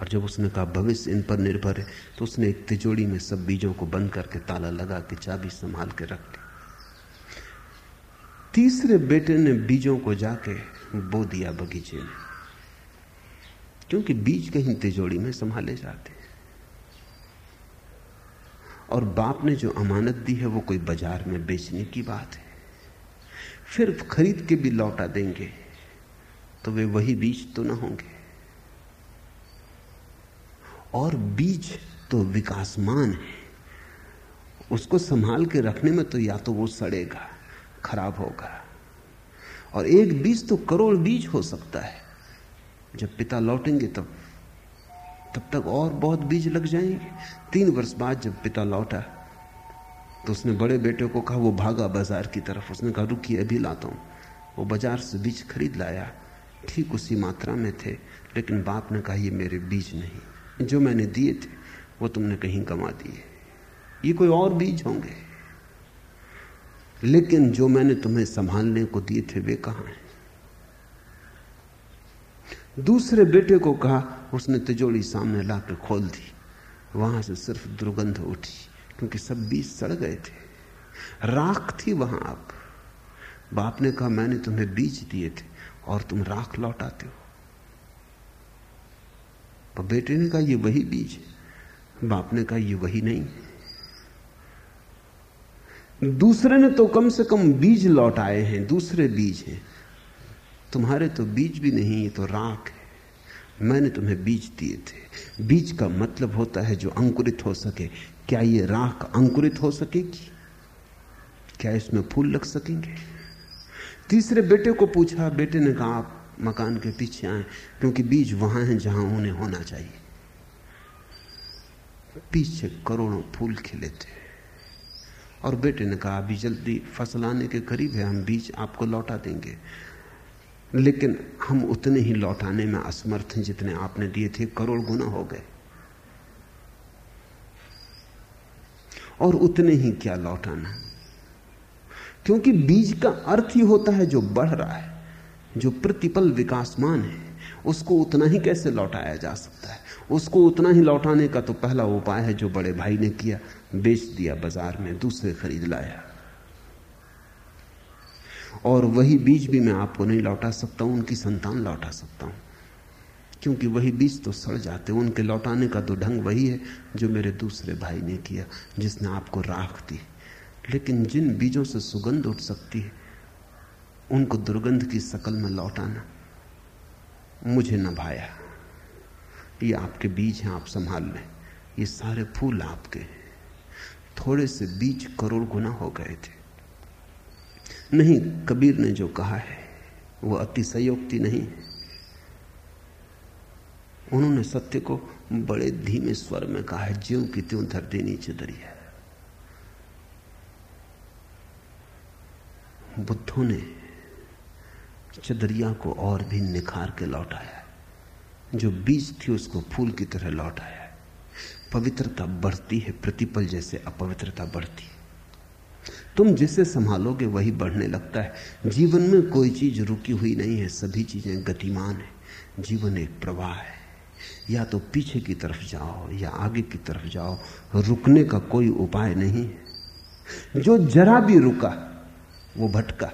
Speaker 3: और जब उसने कहा, भविष्य इन पर निर्भर है तो उसने एक तिजोड़ी में सब बीजों को बंद करके ताला लगा के चाबी संभाल के रख ली तीसरे बेटे ने बीजों को जाके बो दिया बगीचे में। क्योंकि बीज कहीं तिजोड़ी में संभाले जाते हैं। और बाप ने जो अमानत दी है, वो कोई बाज़ार में बेचने की बात है। फिर खरीद के भी लौटा देंगे तो वे वही बीज तो ना होंगे। और बीज तो विकासमान है। उसको संभाल के रखने में तो या तो वो सड़ेगा, खराब होगा। और एक बीज तो करोड़ बीज हो सकता है। जब पिता लौटेंगे तब तब तक और बहुत बीज लग जाएँगे। तीन वर्ष बाद जब पिता लौटा तो उसने बड़े बेटे को कहा, वो भागा बाज़ार की तरफ़। उसने कहा रुकी अभी लाता हूँ। वो बाज़ार से बीज खरीद लाया। ठीक उसी मात्रा में थे, लेकिन बाप ने कहा, ये मेरे बीज नहीं, जो मैंने दिए थे, वो तुमने कहीं गंवा दिए। ये कोई और बीज होंगे। लेकिन जो मैंने तुम्हें संभालने को दिए थे, वे कहाँ हैं? दूसरे बेटे को कहा, उसने तिजोड़ी सामने लाकर खोल दी। वहाँ से सिर्फ़ दुर्गंध उठी, क्योंकि सब बीज सड़ गए थे। राख थी वहाँ अब। बाप ने कहा, मैंने तुम्हें बीज दिए थे और तुम राख लौटाते हो। पर बेटे ने कहा, ये वही बीज है। बाप ने कहा, ये वही नहीं दूसरे ने तो कम से कम बीज लौटाए हैं, दूसरे बीज हैं। तुम्हारे तो बीज भी नहीं, ये तो राख है। मैंने तुम्हें बीज दिए थे। बीज का मतलब होता है जो अंकुरित हो सके। क्या ये राख अंकुरित हो सकेगी? क्या इसमें फूल लग सकेंगे? तीसरे बेटे को पूछा, बेटे, ने कहा, आप मकान के पीछे आए, क्योंकि बीज वहाँ है जहाँ उन्हें होना चाहिए। पीछे करोड़ों फूल खिले थे। और बेटे ने कहा, अभी जल्दी फ़सल आने के करीब है, हम बीज आपको लौटा देंगे। लेकिन हम उतने ही लौटाने में असमर्थ हैं जितने आपने दिए थे, करोड़ गुना हो गए। और उतने ही क्या लौटाना? क्योंकि बीज का अर्थ ही होता है जो बढ़ रहा है, जो प्रतिपल विकासमान है, उसको उतना ही कैसे लौटाया जा सकता है? उसको उतना ही लौटाने का तो पहला उपाय है जो बड़े भाई ने किया, बेच दिया बाज़ार में, दूसरे खरीद लाया। और वही बीज भी मैं आपको नहीं लौटा सकता हूँ, उनकी संतान लौटा सकता हूँ। क्योंकि वही बीज तो सड़ जाते उनके लौटाने का तो ढंग वही है जो मेरे दूसरे भाई ने किया, जिसने आपको राख दी। लेकिन जिन बीजों से सुगंध उठ सकती है, उनको दुर्गंध की शकल में लौटाना मुझे न भाया। ये आपके बीज हैं, आप संभाल लें। ये सारे फूल आपके हैं। थोड़े से बीज करोड़ गुना हो गए थे। नहीं, कबीर ने जो कहा है, वो अति अतिशयोक्ति नहीं उन्होंने सत्य को बड़े धीमे स्वर में कहा है ज्यों की त्यों धर देनी दरिया बुद्धों ने चदरिया को और भी निखार के लौटाया जो बीज थी उसको फूल की तरह लौटाया पवित्रता बढ़ती है, प्रतिपल जैसे अपवित्रता बढ़ती है। तुम जिसे संभालोगे वही बढ़ने लगता है। जीवन में कोई चीज़ रुकी हुई नहीं है, सभी चीज़ें गतिमान है। जीवन एक प्रवाह है। या तो पीछे की तरफ़ जाओ, या आगे की तरफ़ जाओ, रुकने का कोई उपाय नहीं है। जो जरा भी रुका, वो भटका।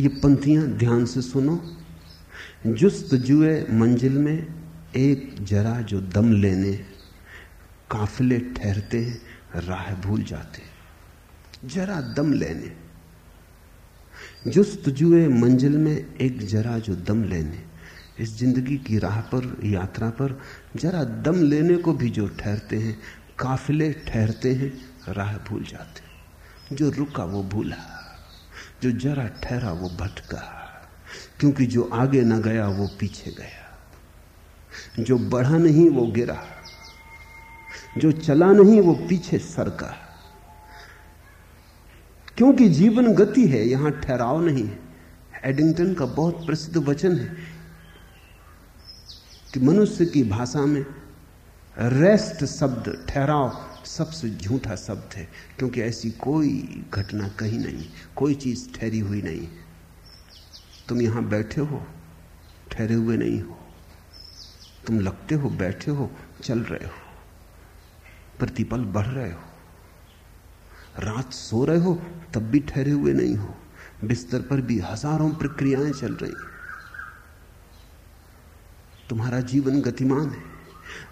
Speaker 3: ये पंथियाँ ध्यान से सुनो। जुस्त जुए मंजिल में एक जरा जो दम लेने काफिले ठहरते हैं राह भूल जाते। जरा दम लेने। जुस्त जुए मंजिल में एक जरा जो दम लेने। इस ज़िंदगी की राह पर, यात्रा पर जरा दम लेने को भी जो ठहरते हैं, काफिले ठहरते हैं, राह भूल जाते। जो रुका वो भूला, जो जरा ठहरा वो भटका, क्योंकि जो आगे न गया वो पीछे गया। जो बढ़ा नहीं वो गिरा। जो चला नहीं, वो पीछे सरका क्योंकि जीवन गति है, यहाँ ठहराव नहीं है। एडिंगटन का बहुत प्रसिद्ध वचन है कि मनुष्य की भाषा में रेस्ट शब्द, ठहराव सबसे झूठा शब्द है, क्योंकि ऐसी कोई घटना कहीं नहीं, कोई चीज़ ठहरी हुई नहीं। तुम यहाँ बैठे हो, ठहरे हुए नहीं हो। तुम लगते हो, बैठे हो, चल रहे हो। प्रतिपल बढ़ रहे हो। रात सो रहे हो, तब भी ठहरे हुए नहीं हो। बिस्तर पर भी हज़ारों प्रक्रियाएँ चल रही तुम्हारा जीवन गतिमान है।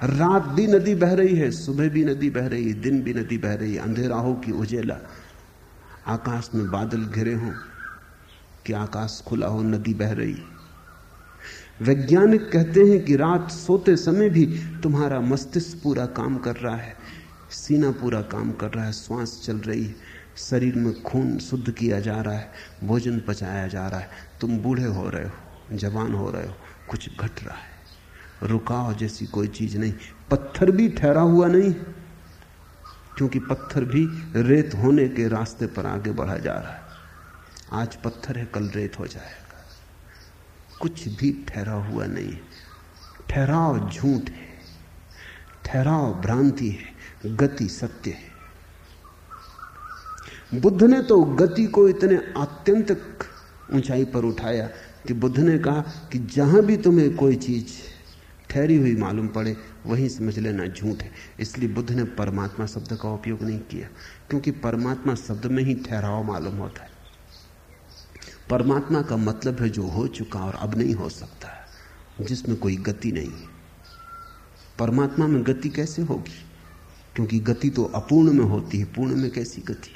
Speaker 3: रात भी नदी बह रही है, सुबह भी नदी बह रही है, दिन भी नदी बह रही है। अंधेरा हो कि उजेला। आकाश में बादल घिरे हो कि आकाश खुला हो, नदी बह रही वैज्ञानिक कहते हैं कि रात सोते समय भी तुम्हारा मस्तिष्क पूरा काम कर रहा है। सीना पूरा काम कर रहा है, श्वास चल रही है, शरीर में खून शुद्ध किया जा रहा है, भोजन पचाया जा रहा है। तुम बूढ़े हो रहे हो, जवान हो रहे हो, कुछ घट रहा है। रुकाव जैसी कोई चीज़ नहीं, पत्थर भी ठहरा हुआ नहीं, क्योंकि पत्थर भी रेत होने के रास्ते पर आगे बढ़ा जा रहा है। आज पत्थर है, कल रेत हो जाएगा। कुछ भी ठहरा हुआ नहीं, ठहराव झूठ है, ठहराव भ्रांति है। गति सत्य है। बुद्ध ने तो गति को इतने आत्यंतिक ऊंचाई पर उठाया कि बुद्ध ने कहा कि जहाँ भी तुम्हें कोई चीज़ ठहरी हुई मालूम पड़े, वहीं समझ लेना झूठ है। इसलिए बुद्ध ने परमात्मा शब्द का उपयोग नहीं किया, क्योंकि परमात्मा शब्द में ही ठहराव मालूम होता है। परमात्मा का मतलब है जो हो चुका और अब नहीं हो सकता, जिसमें कोई गति नहीं है। परमात्मा में गति कैसे होगी? क्योंकि गति तो अपूर्ण में होती है। पूर्ण में कैसी गति?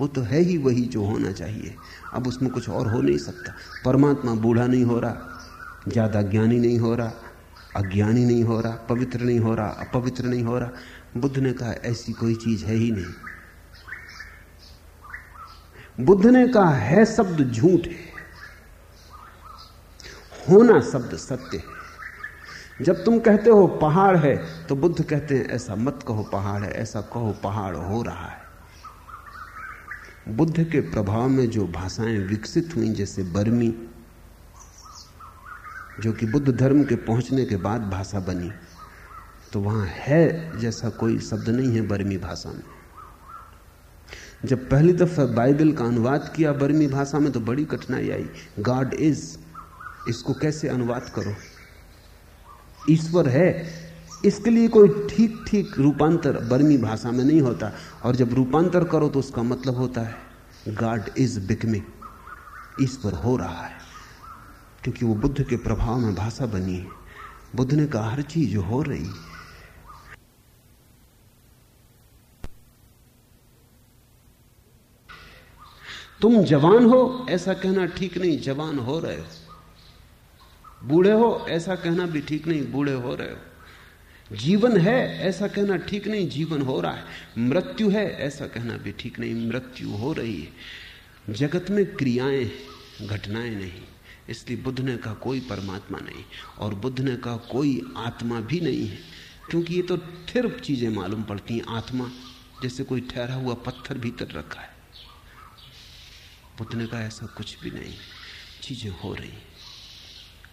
Speaker 3: वो तो है ही वही जो होना चाहिए। अब उसमें कुछ और हो नहीं सकता। परमात्मा बूढ़ा नहीं हो रहा, ज़्यादा ज्ञानी नहीं हो रहा, अज्ञानी नहीं हो रहा, पवित्र नहीं हो रहा, अपवित्र नहीं हो रहा। बुद्ध ने कहा, ऐसी कोई चीज़ है ही नहीं। बुद्ध ने कहा, है शब्द झूठ है। होना शब्द सत्य है। जब तुम कहते हो पहाड़ है तो बुद्ध कहते हैं, ऐसा मत कहो पहाड़ है, ऐसा कहो पहाड़ हो रहा है. बुद्ध के प्रभाव में जो भाषाएँ विकसित हुई, जैसे बर्मी, जो कि बुद्ध धर्म के पहुँचने के बाद भाषा बनी तो वहाँ है जैसा कोई शब्द नहीं है बर्मी भाषा में। जब पहली दफ़ा बाइबल का अनुवाद किया बर्मी भाषा में तो बड़ी कठिनाई आई। गॉड इज़ इसको कैसे अनुवाद करो? ईश्वर है, इसके लिए कोई ठीक ठीक रूपांतर बर्मी भाषा में नहीं होता। और जब रूपांतर करो तो उसका मतलब होता है गॉड इज़ बिकमिंग ईश्वर हो रहा है, क्योंकि वो बुद्ध के प्रभाव में भाषा बनी है। बुद्ध ने कहा, हर चीज़ हो रही। है तुम जवान हो, ऐसा कहना ठीक नहीं, जवान हो रहे हो। बूढ़े हो, ऐसा कहना भी ठीक नहीं, बूढ़े हो रहे हो। जीवन है, ऐसा कहना ठीक नहीं, जीवन हो रहा है। मृत्यु है, ऐसा कहना भी ठीक नहीं, मृत्यु हो रही है। जगत में क्रियाएँ, घटनाएँ नहीं, इसलिए बुद्ध ने कहा कोई परमात्मा नहीं, और बुद्ध ने कहा कोई आत्मा भी नहीं है। क्योंकि ये तो थिर चीज़ें मालूम पड़ती हैं, आत्मा, जैसे कोई ठहरा हुआ पत्थर भीतर रखा है। बुद्ध ने कहा ऐसा कुछ भी नहीं, चीज़ें हो रही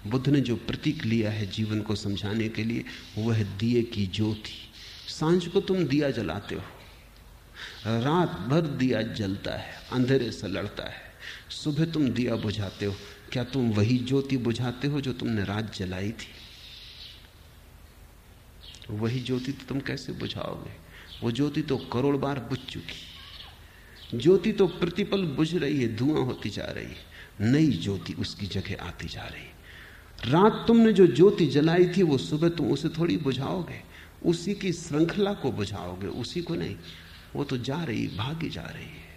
Speaker 3: बुद्ध ने जो प्रतीक लिया है जीवन को समझाने के लिए, वह दिए की ज्योति। साँझ को तुम दिया जलाते हो। रात भर दिया जलता है, अंधेरे से लड़ता है। सुबह तुम दिया बुझाते हो। क्या तुम वही ज्योति बुझाते हो जो तुमने रात जलाई थी? वही ज्योति तो तुम कैसे बुझाओगे? वो ज्योति तो करोड़ बार बुझ चुकी। ज्योति तो प्रतिपल बुझ रही है, धुआँ होती जा रही है। नई ज्योति उसकी जगह आती जा रही है। रात तुमने जो ज्योति जलाई थी, वो सुबह तुम उसे थोड़ी बुझाओगे। उसी की श्रृंखला को बुझाओगे, उसी को नहीं। वो तो जा रही, भागी जा रही है।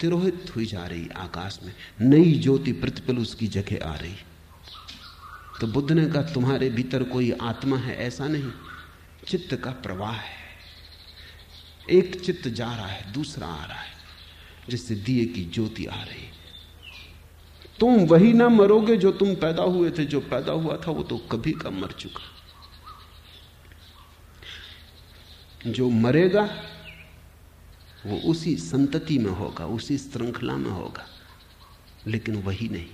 Speaker 3: तिरोहित हुई जा रही आकाश में। नई ज्योति प्रतिपल उसकी जगह आ रही। तो बुद्ध ने कहा, तुम्हारे भीतर कोई आत्मा है, ऐसा नहीं। चित्त का प्रवाह है। एक चित्त जा रहा है, दूसरा आ रहा है, जिससे दिए की ज्योति आ रही तुम वही ना मरोगे जो तुम पैदा हुए थे, जो पैदा हुआ था, वो तो कभी का मर चुका। जो मरेगा, वो उसी संतति में होगा, उसी श्रृंखला में होगा, लेकिन वही नहीं।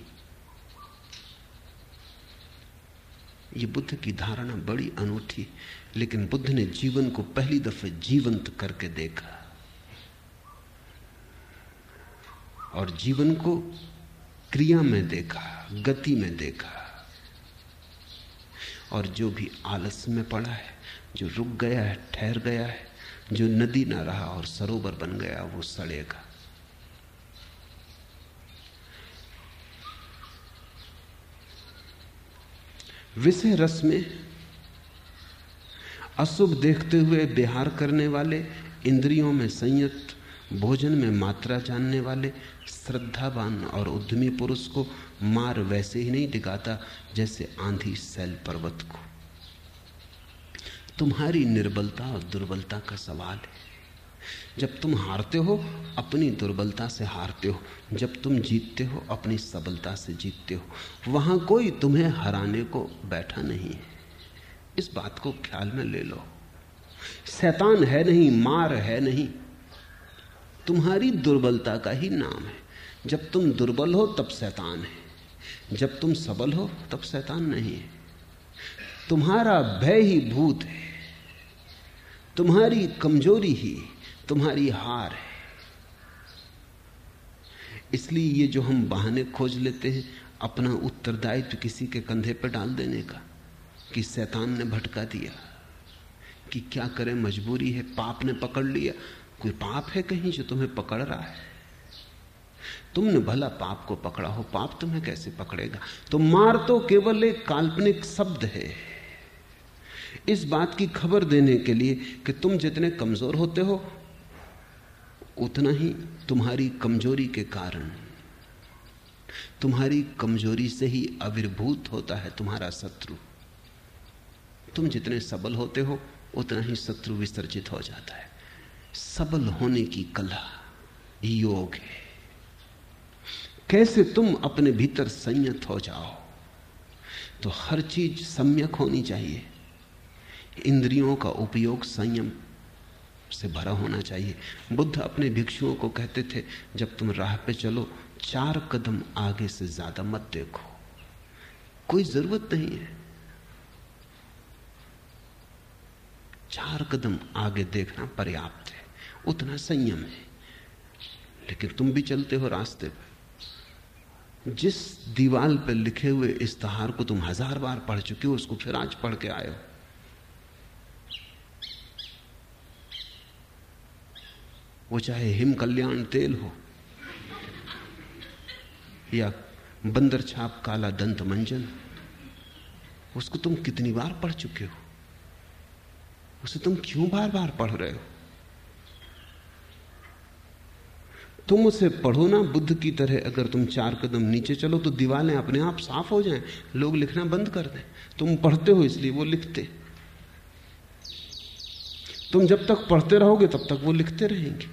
Speaker 3: ये बुद्ध की धारणा बड़ी अनूठी, लेकिन बुद्ध ने जीवन को पहली दफे जीवंत करके देखा। और जीवन को क्रिया में देखा, गति में देखा। और जो भी आलस में पड़ा है, जो रुक गया है, ठहर गया है, जो नदी ना रहा और सरोवर बन गया, वो सड़ेगा। विषय रस में अशुभ देखते हुए बिहार करने वाले, इंद्रियों में संयत, भोजन में मात्रा जानने वाले श्रद्धावान और उद्यमी पुरुष को मार वैसे ही नहीं दिखाता जैसे आंधी सैल पर्वत को। तुम्हारी निर्बलता और दुर्बलता का सवाल है। जब तुम हारते हो, अपनी दुर्बलता से हारते हो। जब तुम जीतते हो, अपनी सबलता से जीतते हो। वहाँ कोई तुम्हें हराने को बैठा नहीं है। इस बात को ख्याल में ले लो। शैतान है नहीं, मार है नहीं। तुम्हारी दुर्बलता का ही नाम है। जब तुम दुर्बल हो, तब शैतान है। जब तुम सबल हो, तब शैतान नहीं है। तुम्हारा भय ही भूत है। तुम्हारी कमज़ोरी ही तुम्हारी हार है। इसलिए ये जो हम बहाने खोज लेते हैं, अपना उत्तरदायित्व किसी के कंधे पर डाल देने का, कि शैतान ने भटका दिया, कि क्या करें, मजबूरी है, पाप ने पकड़ लिया कोई पाप है कहीं जो तुम्हें पकड़ रहा है? तुमने भला पाप को पकड़ा हो, पाप तुम्हें कैसे पकड़ेगा? तो मार तो केवल एक काल्पनिक शब्द है। इस बात की खबर देने के लिए कि तुम जितने कमज़ोर होते हो, उतना ही तुम्हारी कमज़ोरी के कारण। तुम्हारी कमज़ोरी से ही आविर्भूत होता है तुम्हारा शत्रु। तुम जितने सबल होते हो, उतना ही शत्रु विसर्जित हो जाता है। सबल होने की कला योग है। कैसे तुम अपने भीतर संयत हो जाओ? तो हर चीज़ सम्यक होनी चाहिए। इंद्रियों का उपयोग संयम से भरा होना चाहिए। बुद्ध अपने भिक्षुओं को कहते थे, जब तुम राह पे चलो, चार कदम आगे से ज़्यादा मत देखो। कोई ज़रूरत नहीं है। चार कदम आगे देखना पर्याप्त है। उतना संयम है। लेकिन तुम भी चलते हो रास्ते पर। जिस दीवाल पर लिखे हुए इस्ताहार को तुम हज़ार बार पढ़ चुके हो, उसको फिर आज पढ़ के आए हो। वो चाहे हिम कल्याण तेल हो, या बंदर छाप काला दंत मंजन, उसको तुम कितनी बार पढ़ चुके हो? उसे तुम क्यों बार बार पढ़ रहे हो? तुम उसे पढ़ो ना बुद्ध की तरह, अगर तुम चार कदम नीचे चलो तो दीवारें अपने आप साफ़ हो जाएँ, लोग लिखना बंद कर दें। तुम पढ़ते हो इसलिए वो लिखते। तुम जब तक पढ़ते रहोगे तब तक वो लिखते रहेंगे।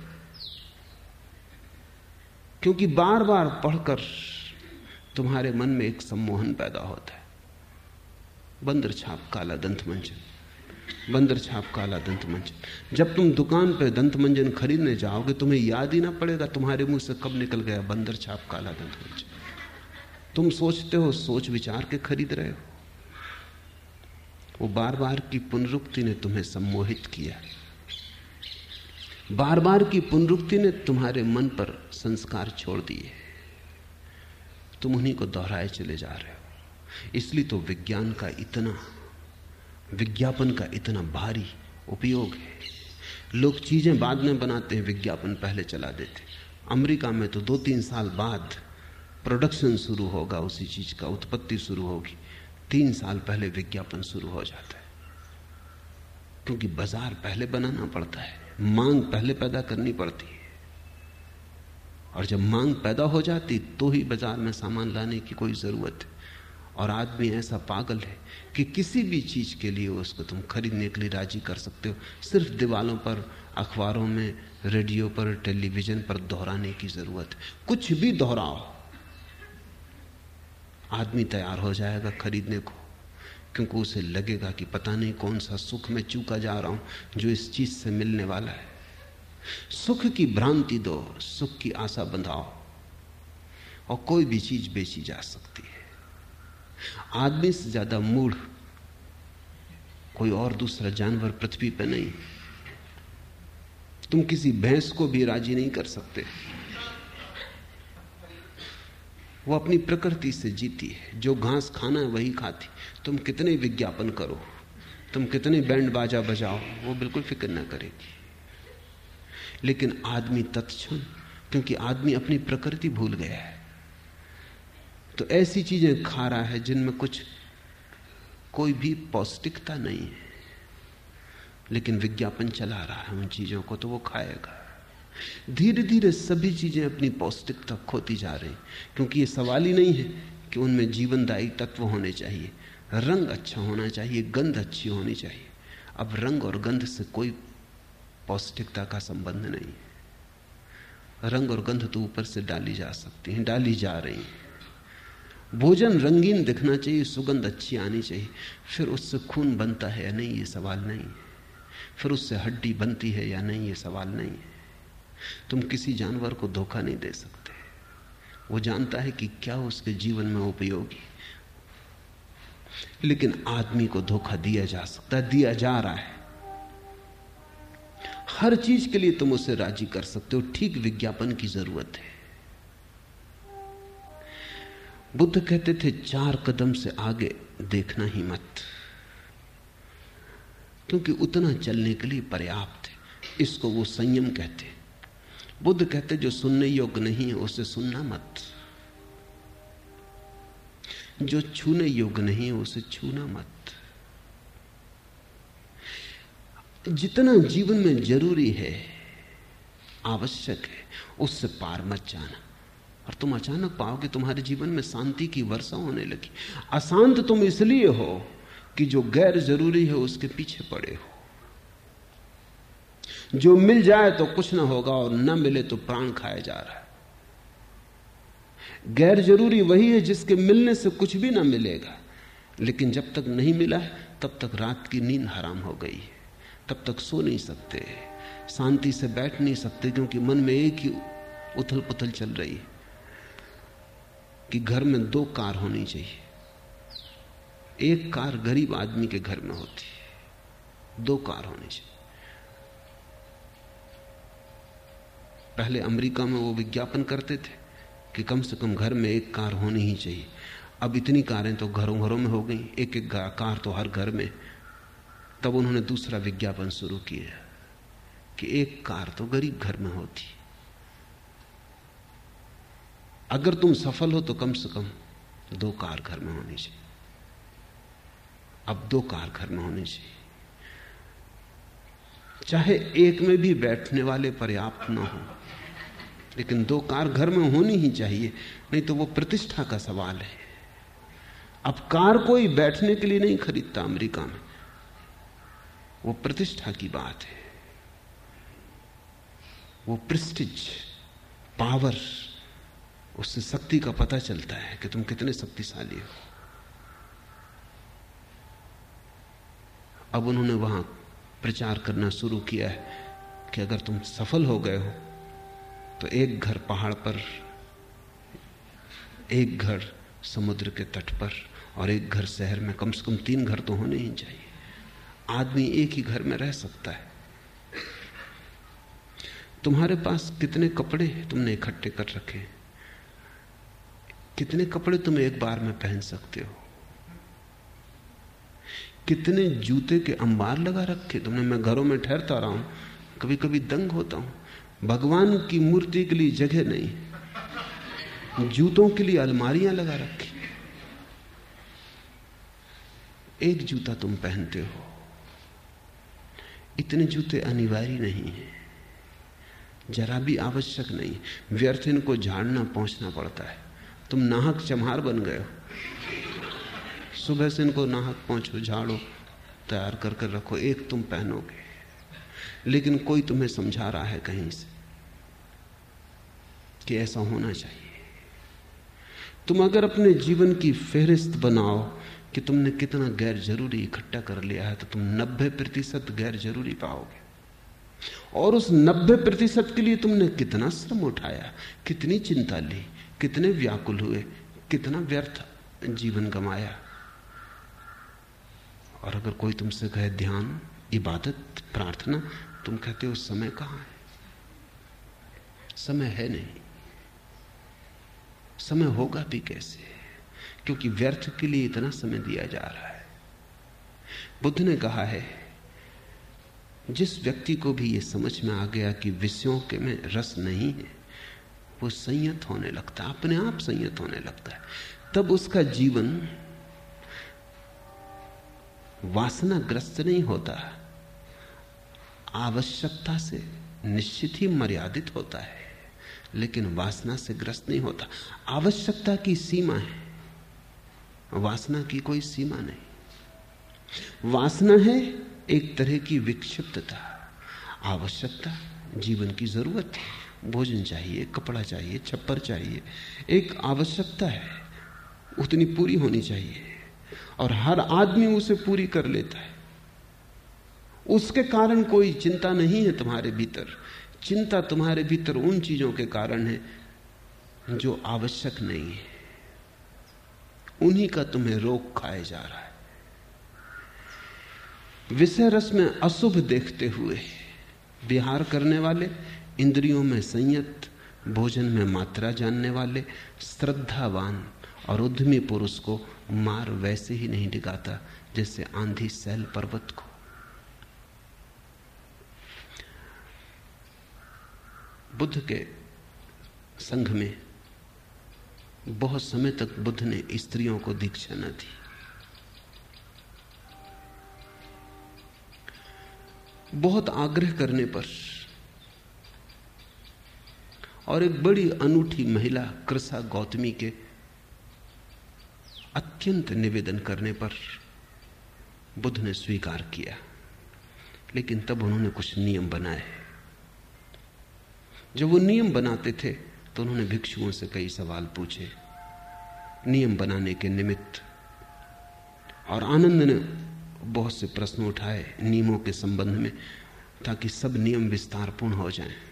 Speaker 3: क्योंकि बार बार पढ़कर तुम्हारे मन में एक सम्मोहन पैदा होता है। बंदर छाप काला दंत मंजन बंदर छाप काला दंत मंजन। जब तुम दुकान पर दंत मंजन खरीदने जाओगे, तुम्हें याद ही ना पड़ेगा, तुम्हारे मुँह से कब निकल गया बंदर छाप काला दंत मंजन। तुम सोचते हो, सोच विचार के खरीद रहे हो। वो बार बार की पुनरुक्ति ने तुम्हें सम्मोहित किया। बार बार की पुनरुक्ति ने तुम्हारे मन पर संस्कार छोड़ दिए। तुम उन्हीं को दोहराए चले जा रहे हो। इसलिए तो विज्ञान का इतना विज्ञापन का इतना भारी उपयोग है। लोग चीज़ें बाद में बनाते हैं, विज्ञापन पहले चला देते। अमेरिका में तो दो तीन साल बाद प्रोडक्शन शुरू होगा, उसी चीज़ का उत्पत्ति शुरू होगी। तीन साल पहले विज्ञापन शुरू हो जाता है। क्योंकि बाज़ार पहले बनाना पड़ता है, मांग पहले पैदा करनी पड़ती है। और जब मांग पैदा हो जाती तो ही बाज़ार में सामान लाने की कोई ज़रूरत है। और आदमी ऐसा पागल है कि किसी भी चीज़ के लिए उसको तुम खरीदने के लिए राज़ी कर सकते हो। सिर्फ़ दीवालों पर, अखबारों में, रेडियो पर, टेलीविज़न पर दोहराने की ज़रूरत है। कुछ भी दोहराओ, आदमी तैयार हो जाएगा खरीदने को, क्योंकि उसे लगेगा कि पता नहीं कौन सा सुख में चूका जा रहा हूँ, जो इस चीज़ से मिलने वाला है। सुख की भ्रांति दो, सुख की आशा बंधाओ, और कोई भी चीज़ बेची जा सकती है। आदमी से ज़्यादा मूढ़ कोई और दूसरा जानवर पृथ्वी पर नहीं। तुम किसी भैंस को भी राज़ी नहीं कर सकते। वो अपनी प्रकृति से जीती है। जो घास खाना है, वही खाती। तुम कितने विज्ञापन करो। तुम कितने बैंड बाजा बजाओ, वो बिल्कुल फ़िक्र ना करेगी। लेकिन आदमी तत्क्षण, क्योंकि आदमी अपनी प्रकृति भूल गया है तो ऐसी चीज़ें खा रहा है जिनमें कुछ कोई भी पौष्टिकता नहीं है। लेकिन विज्ञापन चला रहा है उन चीज़ों को तो वो खाएगा। धीरे धीरे सभी चीज़ें अपनी पौष्टिकता खोती जा रही क्योंकि ये सवाल ही नहीं है कि उनमें जीवनदायी तत्व होने चाहिए। रंग अच्छा होना चाहिए, गंध अच्छी होनी चाहिए। अब रंग और गंध से कोई पौष्टिकता का संबंध नहीं है। रंग और गंध तो ऊपर से डाली जा सकती हैं, डाली जा रही हैं। भोजन रंगीन दिखना चाहिए, सुगंध अच्छी आनी चाहिए। फिर उससे खून बनता है या नहीं, ये सवाल नहीं। है फिर उससे हड्डी बनती है या नहीं, ये सवाल नहीं। है तुम किसी जानवर को धोखा नहीं दे सकते। वो जानता है कि क्या उसके जीवन में उपयोगी। लेकिन आदमी को धोखा दिया जा सकता है, दिया जा रहा है। हर चीज़ के लिए तुम उसे राज़ी कर सकते हो। ठीक विज्ञापन की ज़रूरत है। बुद्ध कहते थे, चार कदम से आगे देखना ही मत, क्योंकि उतना चलने के लिए पर्याप्त है। इसको वो संयम कहते बुद्ध कहते जो सुनने योग्य नहीं है, उसे सुनना मत। जो छूने योग्य नहीं है, उसे छूना मत। जितना जीवन में ज़रूरी है, आवश्यक है, उससे पार मत जाना। और तुम अचानक पाओगे तुम्हारे जीवन में शांति की वर्षा होने लगी। अशांत तुम इसलिए हो कि जो गैर ज़रूरी है उसके पीछे पड़े हो। जो मिल जाए तो कुछ ना होगा और न मिले तो प्राण खाया जा रहा है। गैर ज़रूरी वही है जिसके मिलने से कुछ भी ना मिलेगा। लेकिन जब तक नहीं मिला तब तक रात की नींद हराम हो गई है। तब तक सो नहीं सकते। शांति से बैठ नहीं सकते क्योंकि मन में एक ही उथल पुथल चल रही है। कि घर में दो कार होनी चाहिए। एक कार गरीब आदमी के घर में होती है। दो कार होनी चाहिए। पहले अमेरिका में वो विज्ञापन करते थे कि कम से कम घर में एक कार होनी ही चाहिए। अब इतनी कारें तो घरों घरों में हो गई। एक एक कार तो हर घर में। तब उन्होंने दूसरा विज्ञापन शुरू किया कि एक कार तो गरीब घर में होती अगर तुम सफल हो तो कम से कम दो कार घर में होनी चाहिए। अब दो कार घर में होनी चाहिए। चाहे एक में भी बैठने वाले पर्याप्त ना हो, लेकिन दो कार घर में होनी ही चाहिए, नहीं तो वो प्रतिष्ठा का सवाल है। अब कार कोई बैठने के लिए नहीं खरीदता अमेरिका में। वो प्रतिष्ठा की बात है। वो प्रिस्टिज पावर उससे शक्ति का पता चलता है कि तुम कितने शक्तिशाली हो। अब उन्होंने वहाँ प्रचार करना शुरू किया है कि अगर तुम सफल हो गए हो तो एक घर पहाड़ पर, एक घर समुद्र के तट पर और एक घर शहर में कम से कम तीन घर तो होने ही चाहिए। आदमी एक ही घर में रह सकता है। तुम्हारे पास कितने कपड़े तुमने इकट्ठे कर रखे कितने कपड़े तुम एक बार में पहन सकते हो? कितने जूते के अंबार लगा रखे? तुमने, मैं घरों में ठहरता रहा हूँ कभी कभी दंग होता हूँ। भगवान की मूर्ति के लिए जगह नहीं, जूतों के लिए अलमारियाँ लगा रखी। एक जूता तुम पहनते हो। इतने जूते अनिवार्य नहीं है। जरा भी आवश्यक नहीं, व्यर्थ इनको झाड़ना पहुँचना पड़ता है। तुम नाहक चमहार बन गए हो। सुबह से इनको नाहक पहुंचो झाड़ो तैयार कर कर रखो, एक तुम पहनोगे। लेकिन कोई तुम्हें समझा रहा है कहीं से कि ऐसा होना चाहिए। तुम अगर अपने जीवन की फेहरिस्त बनाओ कि तुमने कितना गैर ज़रूरी इकट्ठा कर लिया है तो तुम नब्बे प्रतिशत गैर ज़रूरी पाओगे। और उस नब्बे प्रतिशत के लिए तुमने कितना श्रम उठाया, कितनी चिंता ली कितने व्याकुल हुए, कितना व्यर्थ जीवन गमाया। और अगर कोई तुमसे कहे, ध्यान, इबादत, प्रार्थना, तुम कहते हो समय कहाँ है? समय है नहीं। समय होगा भी कैसे? क्योंकि व्यर्थ के लिए इतना समय दिया जा रहा है। बुद्ध ने कहा है, जिस व्यक्ति को भी यह समझ में आ गया कि विषयों के में रस नहीं है वो संयत होने लगता है, अपने आप संयत होने लगता है। तब उसका जीवन वासनाग्रस्त नहीं होता, आवश्यकता से निश्चित ही मर्यादित होता है, लेकिन वासना से ग्रस्त नहीं होता। आवश्यकता की सीमा है, वासना की कोई सीमा नहीं। वासना है एक तरह की विक्षिप्तता, आवश्यकता जीवन की ज़रूरत है। भोजन चाहिए, कपड़ा चाहिए छप्पर चाहिए, एक आवश्यकता है, उतनी पूरी होनी चाहिए। और हर आदमी उसे पूरी कर लेता है। उसके कारण कोई चिंता नहीं है तुम्हारे भीतर। चिंता तुम्हारे भीतर उन चीज़ों के कारण है जो आवश्यक नहीं है। उन्हीं का तुम्हें रोग खाए जा रहा है। विषय रस में अशुभ देखते हुए, विहार करने वाले इंद्रियों में संयत, भोजन में मात्रा जानने वाले, श्रद्धावान और उद्यमी पुरुष को मार वैसे ही नहीं डिगाता, जैसे आंधी सैल पर्वत को। बुद्ध के संघ में बहुत समय तक बुद्ध ने स्त्रियों को दीक्षा न दी। बहुत आग्रह करने पर और एक बड़ी अनूठी महिला कृषा गौतमी के अत्यंत निवेदन करने पर बुद्ध ने स्वीकार किया। लेकिन तब उन्होंने कुछ नियम बनाए। जब वो नियम बनाते थे तो उन्होंने भिक्षुओं से कई सवाल पूछे। नियम बनाने के निमित्त और आनंद ने बहुत से प्रश्न उठाए नियमों के संबंध में, ताकि सब नियम विस्तारपूर्ण हो जाएँ।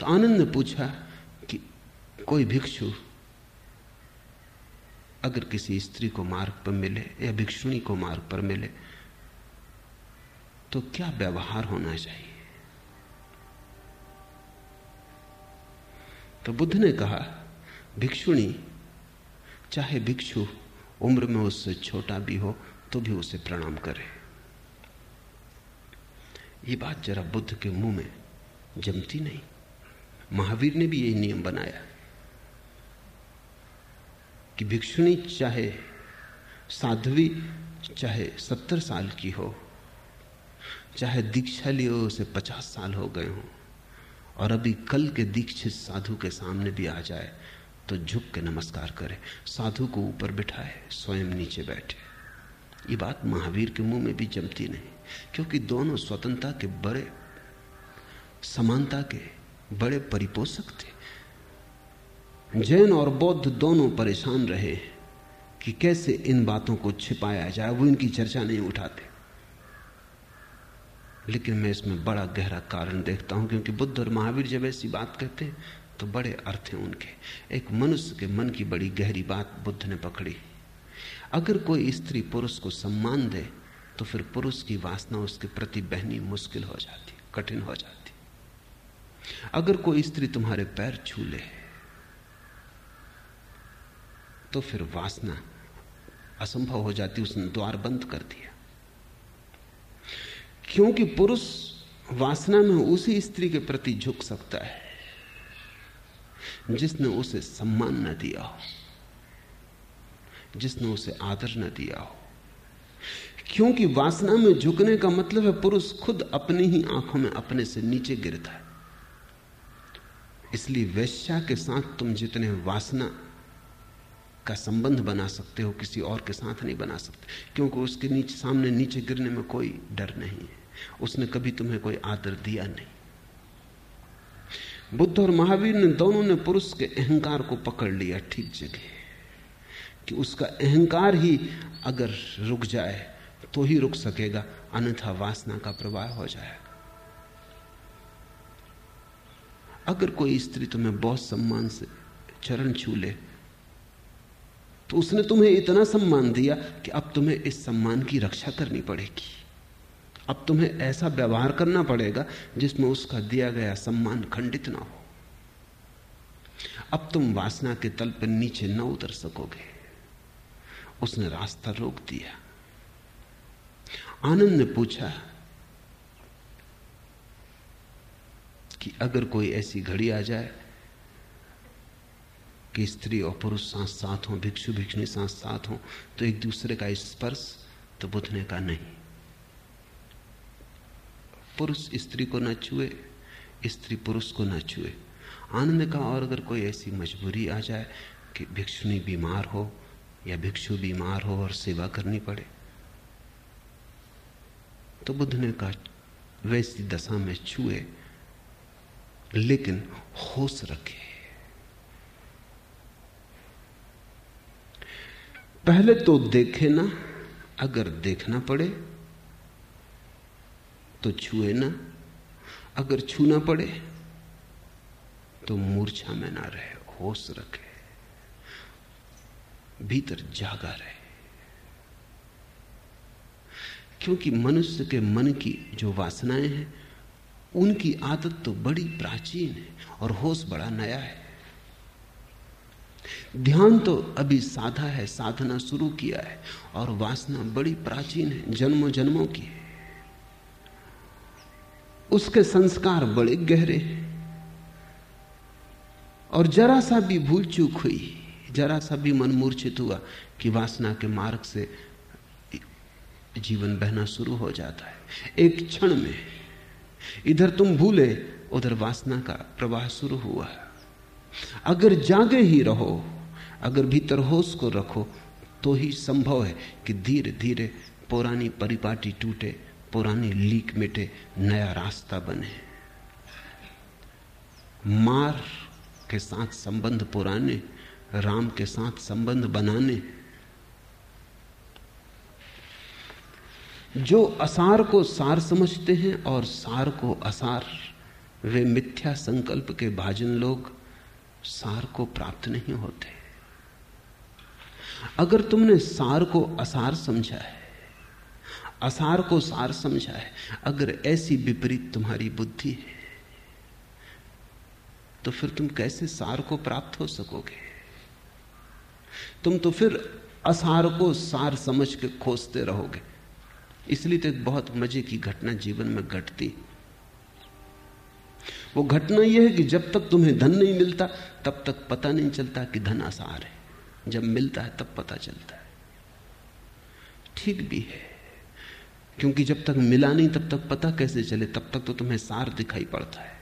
Speaker 3: तो आनंद ने पूछा कि कोई भिक्षु अगर किसी स्त्री को मार्ग पर मिले या भिक्षुणी को मार्ग पर मिले तो क्या व्यवहार होना चाहिए? तो बुद्ध ने कहा, भिक्षुणी, चाहे भिक्षु उम्र में उससे छोटा भी हो तो भी उसे प्रणाम करे। ये बात जरा बुद्ध के मुँह में जमती नहीं। महावीर ने भी यही नियम बनाया कि भिक्षुणी चाहे साध्वी चाहे सत्तर साल की हो, चाहे दीक्षा लिए उसे पचास साल हो गए हों, और अभी कल के दीक्षित साधु के सामने भी आ जाए तो झुक के नमस्कार करे। साधु को ऊपर बिठाए, स्वयं नीचे बैठे। ये बात महावीर के मुँह में भी जमती नहीं, क्योंकि दोनों स्वतंत्रता के बड़े समानता के बड़े परिपोषक थे। जैन और बौद्ध दोनों परेशान रहे कि कैसे इन बातों को छिपाया जाए, वो इनकी चर्चा नहीं उठाते। लेकिन मैं इसमें बड़ा गहरा कारण देखता हूँ, क्योंकि बुद्ध और महावीर जब ऐसी बात कहते हैं तो बड़े अर्थ हैं उनके। एक मनुष्य के मन की बड़ी गहरी बात बुद्ध ने पकड़ी। अगर कोई स्त्री पुरुष को सम्मान दे तो फिर पुरुष की वासना उसके प्रति बहनी मुश्किल हो जाती, कठिन हो जाती। अगर कोई स्त्री तुम्हारे पैर छू ले तो फिर वासना असंभव हो जाती, उसने द्वार बंद कर दिया। क्योंकि पुरुष वासना में उसी स्त्री के प्रति झुक सकता है, जिसने उसे सम्मान न दिया हो, जिसने उसे आदर न दिया हो। क्योंकि वासना में झुकने का मतलब है पुरुष खुद अपनी ही आँखों में अपने से नीचे गिरता है। इसलिए वैश्या के साथ तुम जितने वासना का संबंध बना सकते हो, किसी और के साथ नहीं बना सकते। क्योंकि उसके नीचे, सामने नीचे गिरने में कोई डर नहीं है। उसने कभी तुम्हें कोई आदर दिया नहीं। बुद्ध और महावीर ने दोनों ने पुरुष के अहंकार को पकड़ लिया ठीक जगह। कि उसका अहंकार ही अगर रुक जाए तो ही रुक सकेगा, अन्यथा वासना का प्रवाह हो जाएगा। अगर कोई स्त्री तुम्हें बहुत सम्मान से चरण छू ले तो उसने तुम्हें इतना सम्मान दिया कि अब तुम्हें इस सम्मान की रक्षा करनी पड़ेगी। अब तुम्हें ऐसा व्यवहार करना पड़ेगा जिसमें उसका दिया गया सम्मान खंडित ना हो। अब तुम वासना के तल पर नीचे न उतर सकोगे। उसने रास्ता रोक दिया। आनंद ने पूछा कि अगर कोई ऐसी घड़ी आ जाए कि स्त्री और पुरुष साथ साथ हों, भिक्षु भिक्षुणी साथ साथ हों तो एक दूसरे का स्पर्श तो बुद्ध ने कहा नहीं। पुरुष स्त्री को न छुए, स्त्री पुरुष को न छुए। आनंद का और अगर कोई ऐसी मजबूरी आ जाए कि भिक्षुनी बीमार हो या भिक्षु बीमार हो और सेवा करनी पड़े तो बुद्ध ने कहा वैसी दशा में छुए लेकिन होश रखे। पहले तो देखे ना, अगर देखना पड़े तो छुए ना। अगर छूना पड़े तो मूर्छा में ना रहे, होश रखे। भीतर जागा रहे। क्योंकि मनुष्य के मन की जो वासनाएँ हैं उनकी आदत तो बड़ी प्राचीन है और होश बड़ा नया है। ध्यान तो अभी साधा है, साधना शुरू किया है और वासना बड़ी प्राचीन है जन्मों जन्मों की है। उसके संस्कार बड़े गहरे हैं और जरा सा भी भूल चूक हुई, जरा सा भी मन मूर्छित हुआ कि वासना के मार्ग से जीवन बहना शुरू हो जाता है। एक क्षण में इधर तुम भूले, उधर वासना का प्रवाह शुरू हुआ। अगर जागे ही रहो, अगर भीतर होश को रखो तो ही संभव है कि धीरे धीरे पुरानी परिपाटी टूटे, पुरानी लीक मिटे, नया रास्ता बने। मार के साथ संबंध पुराने, राम के साथ संबंध बनाने जो असार को सार समझते हैं और सार को असार, वे मिथ्या संकल्प के भाजन लोग सार को प्राप्त नहीं होते। अगर तुमने सार को असार समझा है, असार को सार समझा है, अगर ऐसी विपरीत तुम्हारी बुद्धि है तो फिर तुम कैसे सार को प्राप्त हो सकोगे? तुम तो फिर असार को सार समझ के खोजते रहोगे। इसलिए तो एक बहुत मज़े की घटना जीवन में घटती। वो घटना यह है कि जब तक तुम्हें धन नहीं मिलता, तब तक पता नहीं चलता कि धन आसार है। जब मिलता है, तब पता चलता है। ठीक भी है। क्योंकि जब तक मिला नहीं, तब तक पता कैसे चले? तब तक तो तुम्हें सार दिखाई पड़ता है।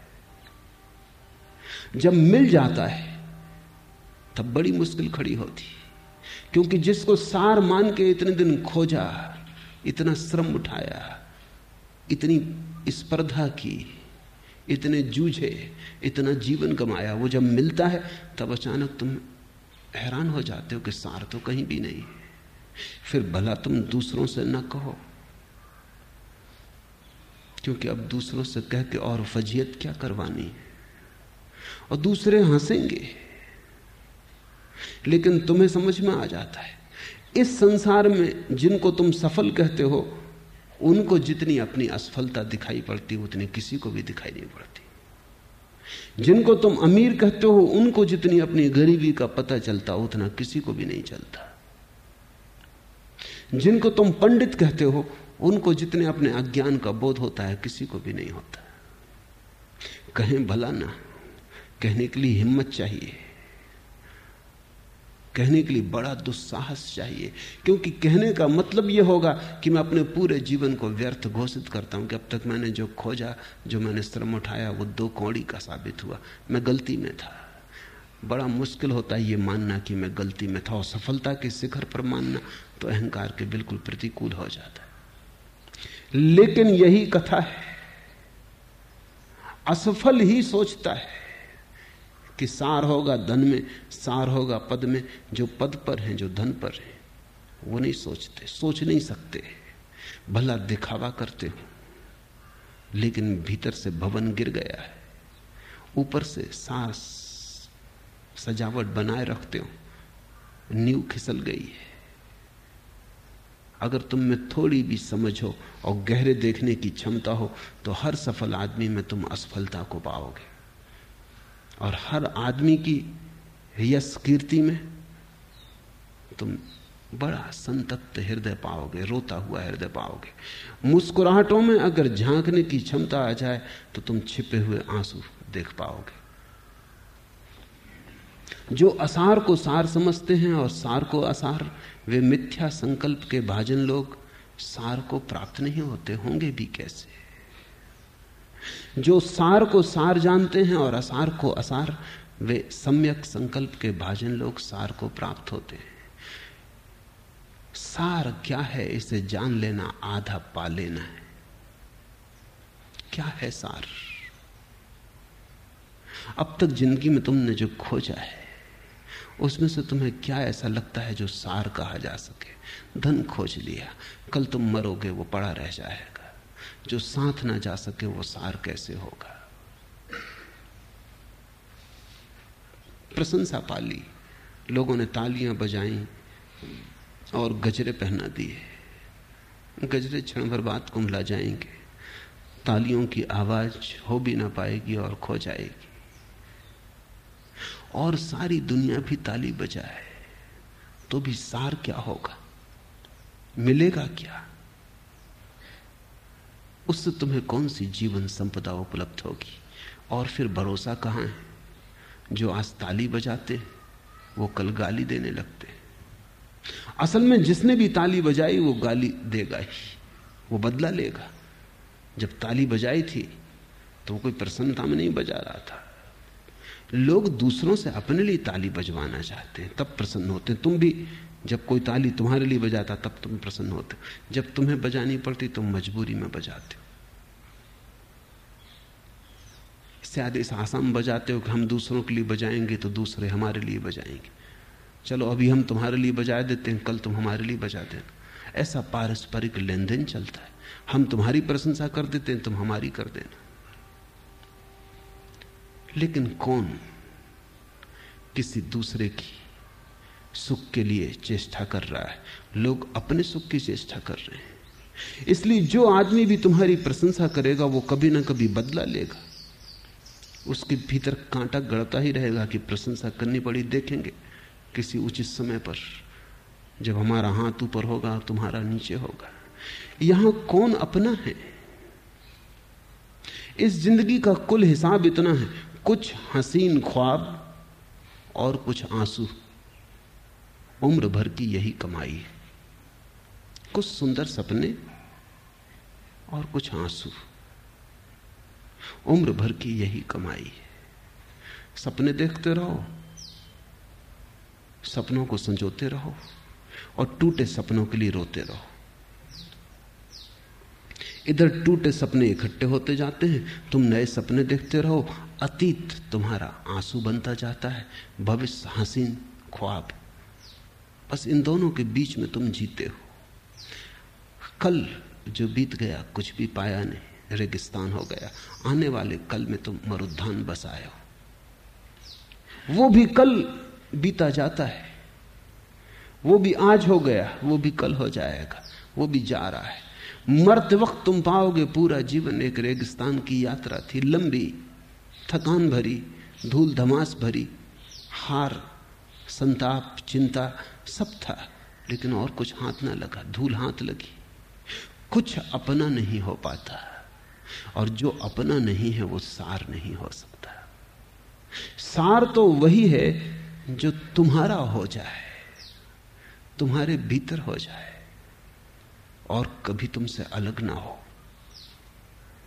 Speaker 3: जब मिल जाता है, तब बड़ी मुश्किल खड़ी होती। क्योंकि जिसको सार मान के इतने दिन खोजा इतना श्रम उठाया, इतनी स्पर्धा की, इतने जूझे, इतना जीवन कमाया वो जब मिलता है, तब अचानक तुम हैरान हो जाते हो कि सार तो कहीं भी नहीं। फिर भला तुम दूसरों से न कहो, क्योंकि अब दूसरों से कह के और फजीयत क्या करवानी? और दूसरे हंसेंगे, लेकिन तुम्हें समझ में आ जाता है इस संसार में जिनको तुम सफल कहते हो, उनको जितनी अपनी असफलता दिखाई पड़ती, उतनी किसी को भी दिखाई नहीं पड़ती। जिनको तुम अमीर कहते हो, उनको जितनी अपनी गरीबी का पता चलता, उतना किसी को भी नहीं चलता। जिनको तुम पंडित कहते हो, उनको जितने अपने अज्ञान का बोध होता है, किसी को भी नहीं होता। कहें, भला ना, कहने के लिए हिम्मत चाहिए। कहने के लिए बड़ा दुस्साहस चाहिए। क्योंकि कहने का मतलब यह होगा कि मैं अपने पूरे जीवन को व्यर्थ घोषित करता हूँ कि अब तक मैंने जो खोजा, जो मैंने श्रम उठाया, वो दो कौड़ी का साबित हुआ। मैं गलती में था। बड़ा मुश्किल होता है ये मानना कि मैं गलती में था और सफलता के शिखर पर मानना तो अहंकार के बिल्कुल प्रतिकूल हो जाता है। लेकिन यही कथा है। असफल ही सोचता है। कि सार होगा धन में, सार होगा पद में, जो पद पर हैं, जो धन पर हैं, वो नहीं सोचते, सोच नहीं सकते। भला दिखावा करते हो, लेकिन भीतर से भवन गिर गया है। ऊपर से सार सजावट बनाए रखते हो, नींव खिसल गई है। अगर तुम में थोड़ी भी समझ हो और गहरे देखने की क्षमता हो तो हर सफल आदमी में तुम असफलता को पाओगे। और हर आदमी की यश कीर्ति में तुम बड़ा संतप्त हृदय पाओगे, रोता हुआ हृदय पाओगे। मुस्कुराहटों में अगर झांकने की क्षमता आ जाए तो तुम छिपे हुए आँसू देख पाओगे। जो असार को सार समझते हैं और सार को असार, वे मिथ्या संकल्प के भाजन लोग, सार को प्राप्त नहीं होते, होंगे भी कैसे? जो सार को सार जानते हैं और असार को असार, वे सम्यक संकल्प के भाजन लोग सार को प्राप्त होते हैं। सार क्या है इसे जान लेना, आधा पा लेना है। क्या है सार? अब तक ज़िंदगी में तुमने जो खोजा है, उसमें से तुम्हें क्या ऐसा लगता है जो सार कहा जा सके? धन खोज लिया, कल तुम मरोगे, वो पड़ा रह जाएगा। जो साथ ना जा सके वो सार कैसे होगा? प्रशंसा पाली। लोगों ने तालियाँ बजाई और गजरे पहना दिए। गजरे क्षण भर बाद कुंभला जाएँगे। तालियों की आवाज़ हो भी ना पाएगी और खो जाएगी। और सारी दुनिया भी ताली बजाए तो भी सार क्या होगा? मिलेगा क्या? उससे तुम्हें कौन सी जीवन संपदा उपलब्ध होगी? और फिर भरोसा कहाँ है? जो आज ताली बजाते वो कल गाली देने लगते असल में जिसने भी ताली बजाई, वो गाली देगा ही। वो बदला लेगा। जब ताली बजाई थी तो कोई प्रसन्नता में नहीं बजा रहा था। लोग दूसरों से अपने लिए ताली बजवाना चाहते हैं, तब प्रसन्न होते हैं। तुम भी जब कोई ताली तुम्हारे लिए बजाता, तब तुम प्रसन्न होते जब तुम्हें बजानी पड़ती, तुम मजबूरी में बजाते हो। शायद इस आसाम बजाते हो कि हम दूसरों के लिए बजाएँगे तो दूसरे हमारे लिए बजाएँगे। चलो, अभी हम तुम्हारे लिए बजा देते हैं, कल तुम हमारे लिए बजा देना। ऐसा पारस्परिक लेन देन चलता है। हम तुम्हारी प्रशंसा कर देते हैं, तुम हमारी कर देना। लेकिन कौन किसी दूसरे की सुख के लिए चेष्टा कर रहा है। लोग अपने सुख की चेष्टा कर रहे हैं। इसलिए जो आदमी भी तुम्हारी प्रशंसा करेगा, वो कभी ना कभी बदला लेगा। उसके भीतर कांटा गड़ता ही रहेगा कि प्रशंसा करनी पड़ी, देखेंगे किसी उचित समय पर। जब हमारा हाथ ऊपर होगा, तुम्हारा नीचे होगा। यहाँ कौन अपना है? इस ज़िंदगी का कुल हिसाब इतना है। कुछ हसीन ख्वाब और कुछ आँसू। उम्र भर की यही कमाई है। कुछ सुंदर सपने और कुछ आँसू। उम्र भर की यही कमाई है। सपने देखते रहो, सपनों को संजोते रहो और टूटे सपनों के लिए रोते रहो। इधर टूटे सपने इकट्ठे होते जाते हैं, तुम नए सपने देखते रहो, अतीत तुम्हारा आँसू बनता जाता है, भविष्य हसीन ख्वाब। बस इन दोनों के बीच में तुम जीते हो। कल जो बीत गया, कुछ भी पाया नहीं, रेगिस्तान हो गया। आने वाले कल में तुम मरुद्धान बसाए हो। वो भी कल बीता जाता है। वो भी आज हो गया, वो भी कल हो जाएगा, वो भी जा रहा है। मरते वक्त तुम पाओगे पूरा जीवन एक रेगिस्तान की यात्रा थी। लंबी, थकान भरी धूल धमास भरी, हार संताप, चिंता, सब था, लेकिन और कुछ हाथ ना लगा, धूल हाथ लगी। कुछ अपना नहीं हो पाता, और जो अपना नहीं है, वो सार नहीं हो सकता। सार तो वही है जो तुम्हारा हो जाए, तुम्हारे भीतर हो जाए, और कभी तुमसे अलग ना हो,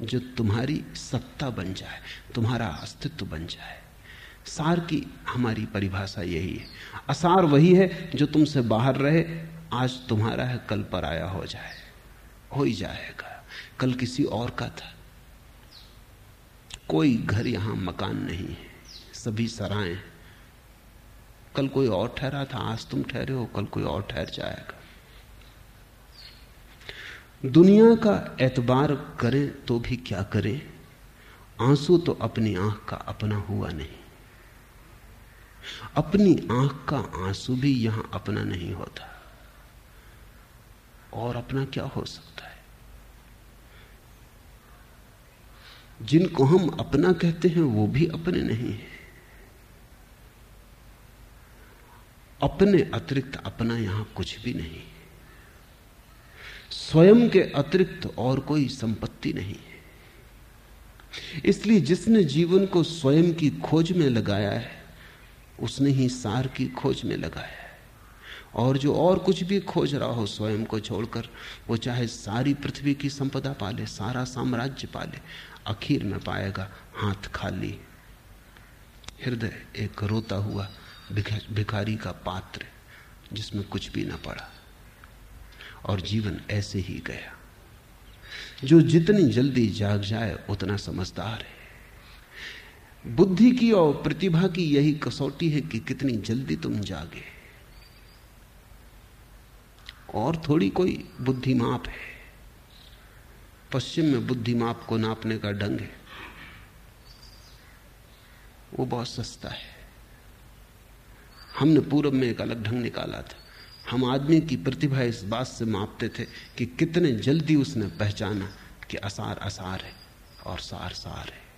Speaker 3: जो तुम्हारी सत्ता बन जाए, तुम्हारा अस्तित्व बन जाए। सार की हमारी परिभाषा यही है। असार वही है जो तुमसे बाहर रहे, आज तुम्हारा है, कल पर आया हो जाए। हो ही जाएगा। कल किसी और का था। कोई घर यहाँ मकान नहीं है। सभी सराए। कल कोई और ठहरा था, आज तुम ठहरे हो, कल कोई और ठहर जाएगा। दुनिया का एतबार करें तो भी क्या करें? आँसू तो अपनी आँख का अपना हुआ नहीं। अपनी आँख का आँसू भी यहाँ अपना नहीं होता। और अपना क्या हो सकता है? जिनको हम अपना कहते हैं, वो भी अपने नहीं है। अपने अतिरिक्त अपना यहाँ कुछ भी नहीं स्वयं के अतिरिक्त और कोई संपत्ति नहीं है। इसलिए जिसने जीवन को स्वयं की खोज में लगाया है उसने ही सार की खोज में लगाया और जो और कुछ भी खोज रहा हो, स्वयं को छोड़कर, वो चाहे सारी पृथ्वी की संपदा पाले, सारा साम्राज्य पाले आखिर में पाएगा हाथ खाली। हृदय एक रोता हुआ भिखारी का पात्र, जिसमें कुछ भी ना पड़ा। और जीवन ऐसे ही गया। जो जितनी जल्दी जाग जाए, उतना समझदार है। बुद्धि की और प्रतिभा की यही कसौटी है कि कितनी जल्दी तुम जागे। और थोड़ी कोई बुद्धि माप है। पश्चिम में बुद्धि माप को नापने का ढंग है। वो बहुत सस्ता है। हमने पूर्व में एक अलग ढंग निकाला था। हम आदमी की प्रतिभा इस बात से मापते थे कि कितने जल्दी उसने पहचाना कि असार असार है और सार सार है।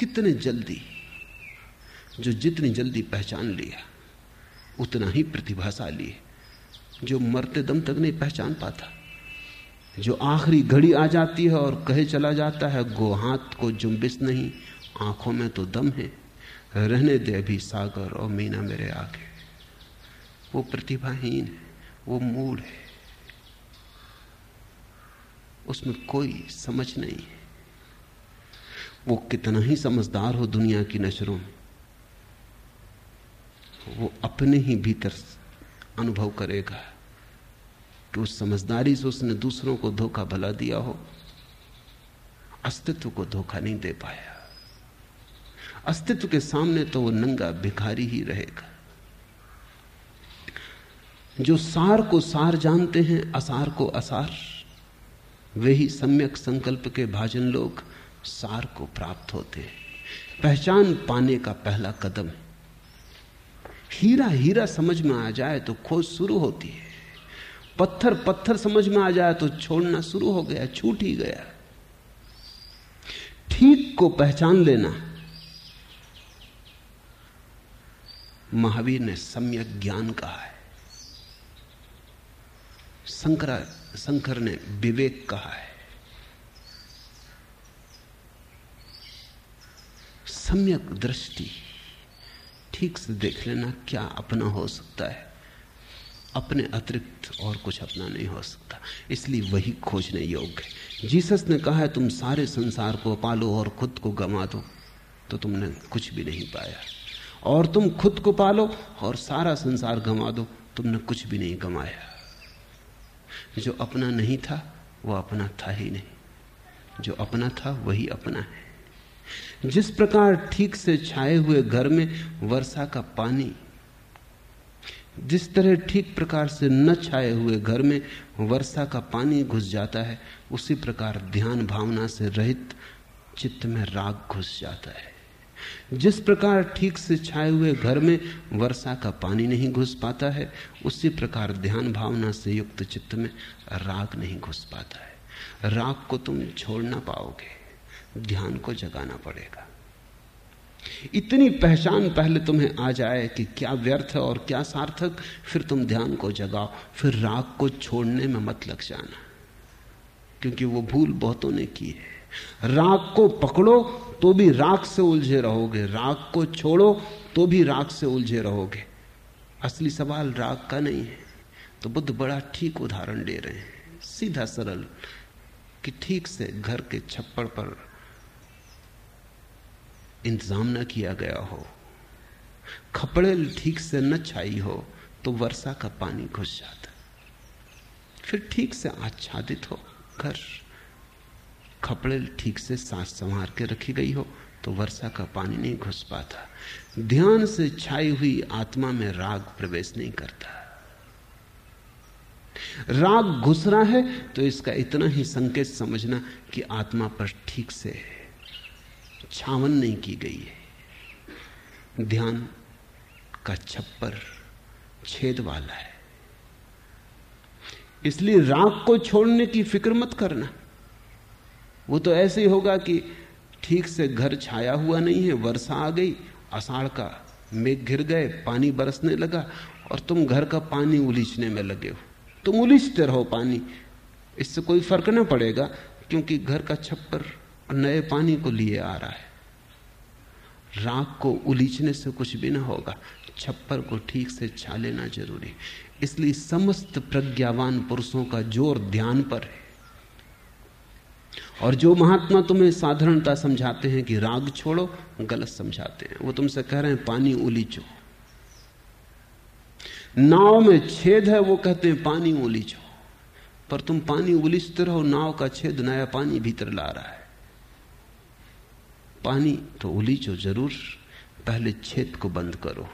Speaker 3: कितने जल्दी, जो जितनी जल्दी पहचान लिया, उतना ही प्रतिभाशाली है जो मरते दम तक नहीं पहचान पाता, जो आखिरी घड़ी आ जाती है और कहे चला जाता है, गो हाथ को जुम्बिस नहीं, आँखों में तो दम है, रहने दे अभी सागर और मीना मेरे आगे। वो प्रतिभाहीन है, वो मूड है, उसमें कोई समझ नहीं है। वो कितना ही समझदार हो दुनिया की नज़रों में, वो अपने ही भीतर अनुभव करेगा कि उस समझदारी से उसने दूसरों को धोखा भला दिया हो, अस्तित्व को धोखा नहीं दे पाया। अस्तित्व के सामने तो वो नंगा भिखारी ही रहेगा। जो सार को सार जानते हैं, असार को असार, वे ही सम्यक संकल्प के भाजन लोग सार को प्राप्त होते हैं। पहचान पाने का पहला कदम है। हीरा हीरा समझ में आ जाए तो खोज शुरू होती है। पत्थर पत्थर समझ में आ जाए तो छोड़ना शुरू हो गया, छूट ही गया। ठीक को पहचान लेना महावीर ने सम्यक ज्ञान कहा है। शंकर शंकर ने विवेक कहा है। सम्यक दृष्टि। ठीक से देख लेना क्या अपना हो सकता है। अपने अतिरिक्त और कुछ अपना नहीं हो सकता। इसलिए वही खोजने योग्य है। जीसस ने कहा है, तुम सारे संसार को पालो और खुद को गंवा दो। तो तुमने कुछ भी नहीं पाया। और तुम खुद को पालो और सारा संसार गंवा दो। तुमने कुछ भी नहीं गंवाया। जो अपना नहीं था, वो अपना था ही नहीं। जो अपना था, वही अपना है। जिस प्रकार ठीक से छाए हुए घर में वर्षा का पानी, जिस तरह ठीक प्रकार से न छाए हुए घर में वर्षा का पानी घुस जाता है, उसी प्रकार ध्यान भावना से रहित चित्त में राग घुस जाता है। जिस प्रकार ठीक से छाए हुए घर में वर्षा का पानी नहीं घुस पाता है, उसी प्रकार ध्यान भावना से युक्त चित्त में राग नहीं घुस पाता है। राग को तुम छोड़ ना पाओगे। ध्यान को जगाना पड़ेगा। इतनी पहचान पहले तुम्हें आ जाए कि क्या व्यर्थ है और क्या सार्थक, फिर तुम ध्यान को जगाओ, फिर राग को छोड़ने में मत लग जाना। क्योंकि वो भूल बहुतों ने की है। राग को पकड़ो तो भी राग से उलझे रहोगे। राग को छोड़ो तो भी राग से उलझे रहोगे। असली सवाल राग का नहीं है। तो बुद्ध बड़ा ठीक उदाहरण दे रहे हैं। सीधा सरल कि ठीक से घर के छप्पड़ पर इंतज़ाम न किया गया हो। खपड़े ठीक से न छाई हो तो वर्षा का पानी घुस जाता। फिर ठीक से आच्छादित हो, घर। खपड़े ठीक से सांस संवार के रखी गई हो तो वर्षा का पानी नहीं घुस पाता। ध्यान से छाई हुई आत्मा में राग प्रवेश नहीं करता। राग घुस रहा है तो इसका इतना ही संकेत समझना कि आत्मा पर ठीक से छावन नहीं की गई है। ध्यान का छप्पर छेद वाला है। इसलिए राग को छोड़ने की फ़िक्र मत करना। वो तो ऐसे ही होगा कि ठीक से घर छाया हुआ नहीं है, वर्षा आ गई अषाढ़ का मेघ घिर गए, पानी बरसने लगा और तुम घर का पानी उलीचने में लगे हो। तुम उलीचते रहो पानी। इससे कोई फ़र्क ना पड़ेगा, क्योंकि घर का छप्पर नए पानी को लिए आ रहा है। राग को उलीचने से कुछ भी ना होगा। छप्पर को ठीक से छा लेना ज़रूरी। इसलिए समस्त प्रज्ञावान पुरुषों का ज़ोर ध्यान पर है। और जो महात्मा तुम्हें साधारणता समझाते हैं कि राग छोड़ो, गलत समझाते हैं। वो तुमसे कह रहे हैं, पानी उलीचो। नाव में छेद है, वो कहते हैं, पानी उलीचो। पर तुम पानी उलीचते रहो, नाव का छेद नया पानी भीतर ला रहा है। पानी तो उलीचो ज़रूर पहले छेद को बंद करो।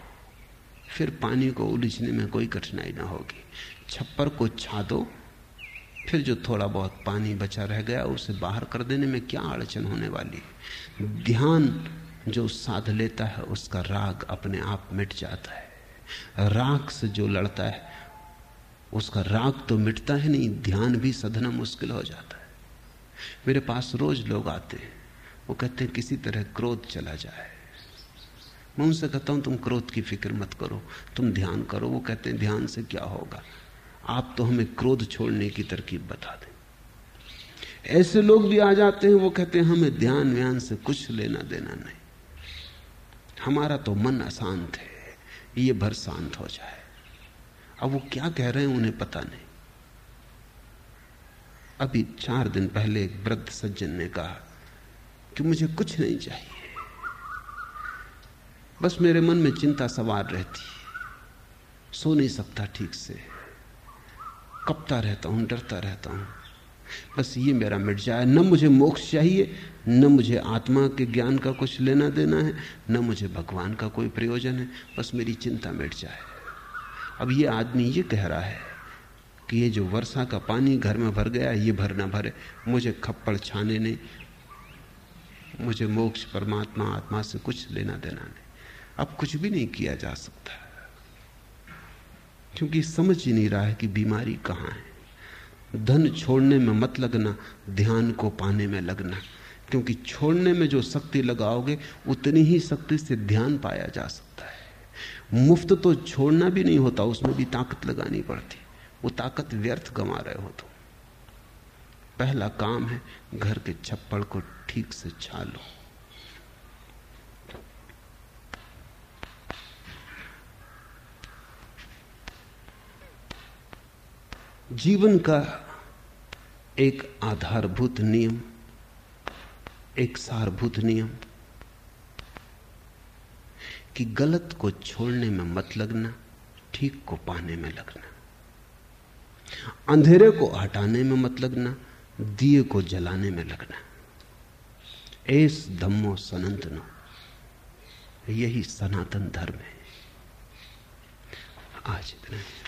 Speaker 3: फिर पानी को उलीचने में कोई कठिनाई ना होगी। छप्पर को छा दो फिर जो थोड़ा बहुत पानी बचा रह गया, उसे बाहर कर देने में क्या अड़चन होने वाली? ध्यान जो साध लेता है, उसका राग अपने आप मिट जाता है। राग से जो लड़ता है, उसका राग तो मिटता है नहीं, ध्यान भी सधना मुश्किल हो जाता है। मेरे पास रोज लोग आते हैं। वो कहते हैं, किसी तरह क्रोध चला जाए। मैं उनसे कहता हूँ, तुम क्रोध की फ़िक्र मत करो, तुम ध्यान करो। वो कहते हैं, ध्यान से क्या होगा? आप तो हमें क्रोध छोड़ने की तरकीब बता दें। ऐसे लोग भी आ जाते हैं, वो कहते हैं, हमें ध्यान व्यान से कुछ लेना देना नहीं। हमारा तो मन अशांत है, ये भर शांत हो जाए। अब वो क्या कह रहे हैं, उन्हें पता नहीं। अभी चार दिन पहले एक वृद्ध सज्जन ने कहा कि मुझे कुछ नहीं चाहिए। बस मेरे मन में चिंता सवार रहती सो नहीं सकता ठीक से। कपता रहता हूँ, डरता रहता हूँ। बस ये मेरा मिट जाए। न मुझे मोक्ष चाहिए, न मुझे आत्मा के ज्ञान का कुछ लेना देना है, न मुझे भगवान का कोई प्रयोजन है। बस मेरी चिंता मिट जाए। अब ये आदमी ये कह रहा है कि ये जो वर्षा का पानी घर में भर गया ये भर ना भरे। मुझे खप्पड़ छाने नहीं मुझे मोक्ष, परमात्मा, आत्मा से कुछ लेना देना नहीं। अब कुछ भी नहीं किया जा सकता। क्योंकि समझ ही नहीं रहा है कि बीमारी कहाँ है। धन छोड़ने में मत लगना, ध्यान को पाने में लगना। क्योंकि छोड़ने में जो शक्ति लगाओगे, उतनी ही शक्ति से ध्यान पाया जा सकता है। मुफ़्त तो छोड़ना भी नहीं होता, उसमें भी ताकत लगानी पड़ती। वो ताकत व्यर्थ गंवा रहे हो तुम। पहला काम है घर के छप्पड़ को ठीक से छालो जीवन का एक आधारभूत नियम, एक सारभूत नियम कि गलत को छोड़ने में मत लगना, ठीक को पाने में लगना। अंधेरे को हटाने में मत लगना, दिए को जलाने में लगना। एस धम्मो सनातनो। यही सनातन धर्म है। आज इतना ही।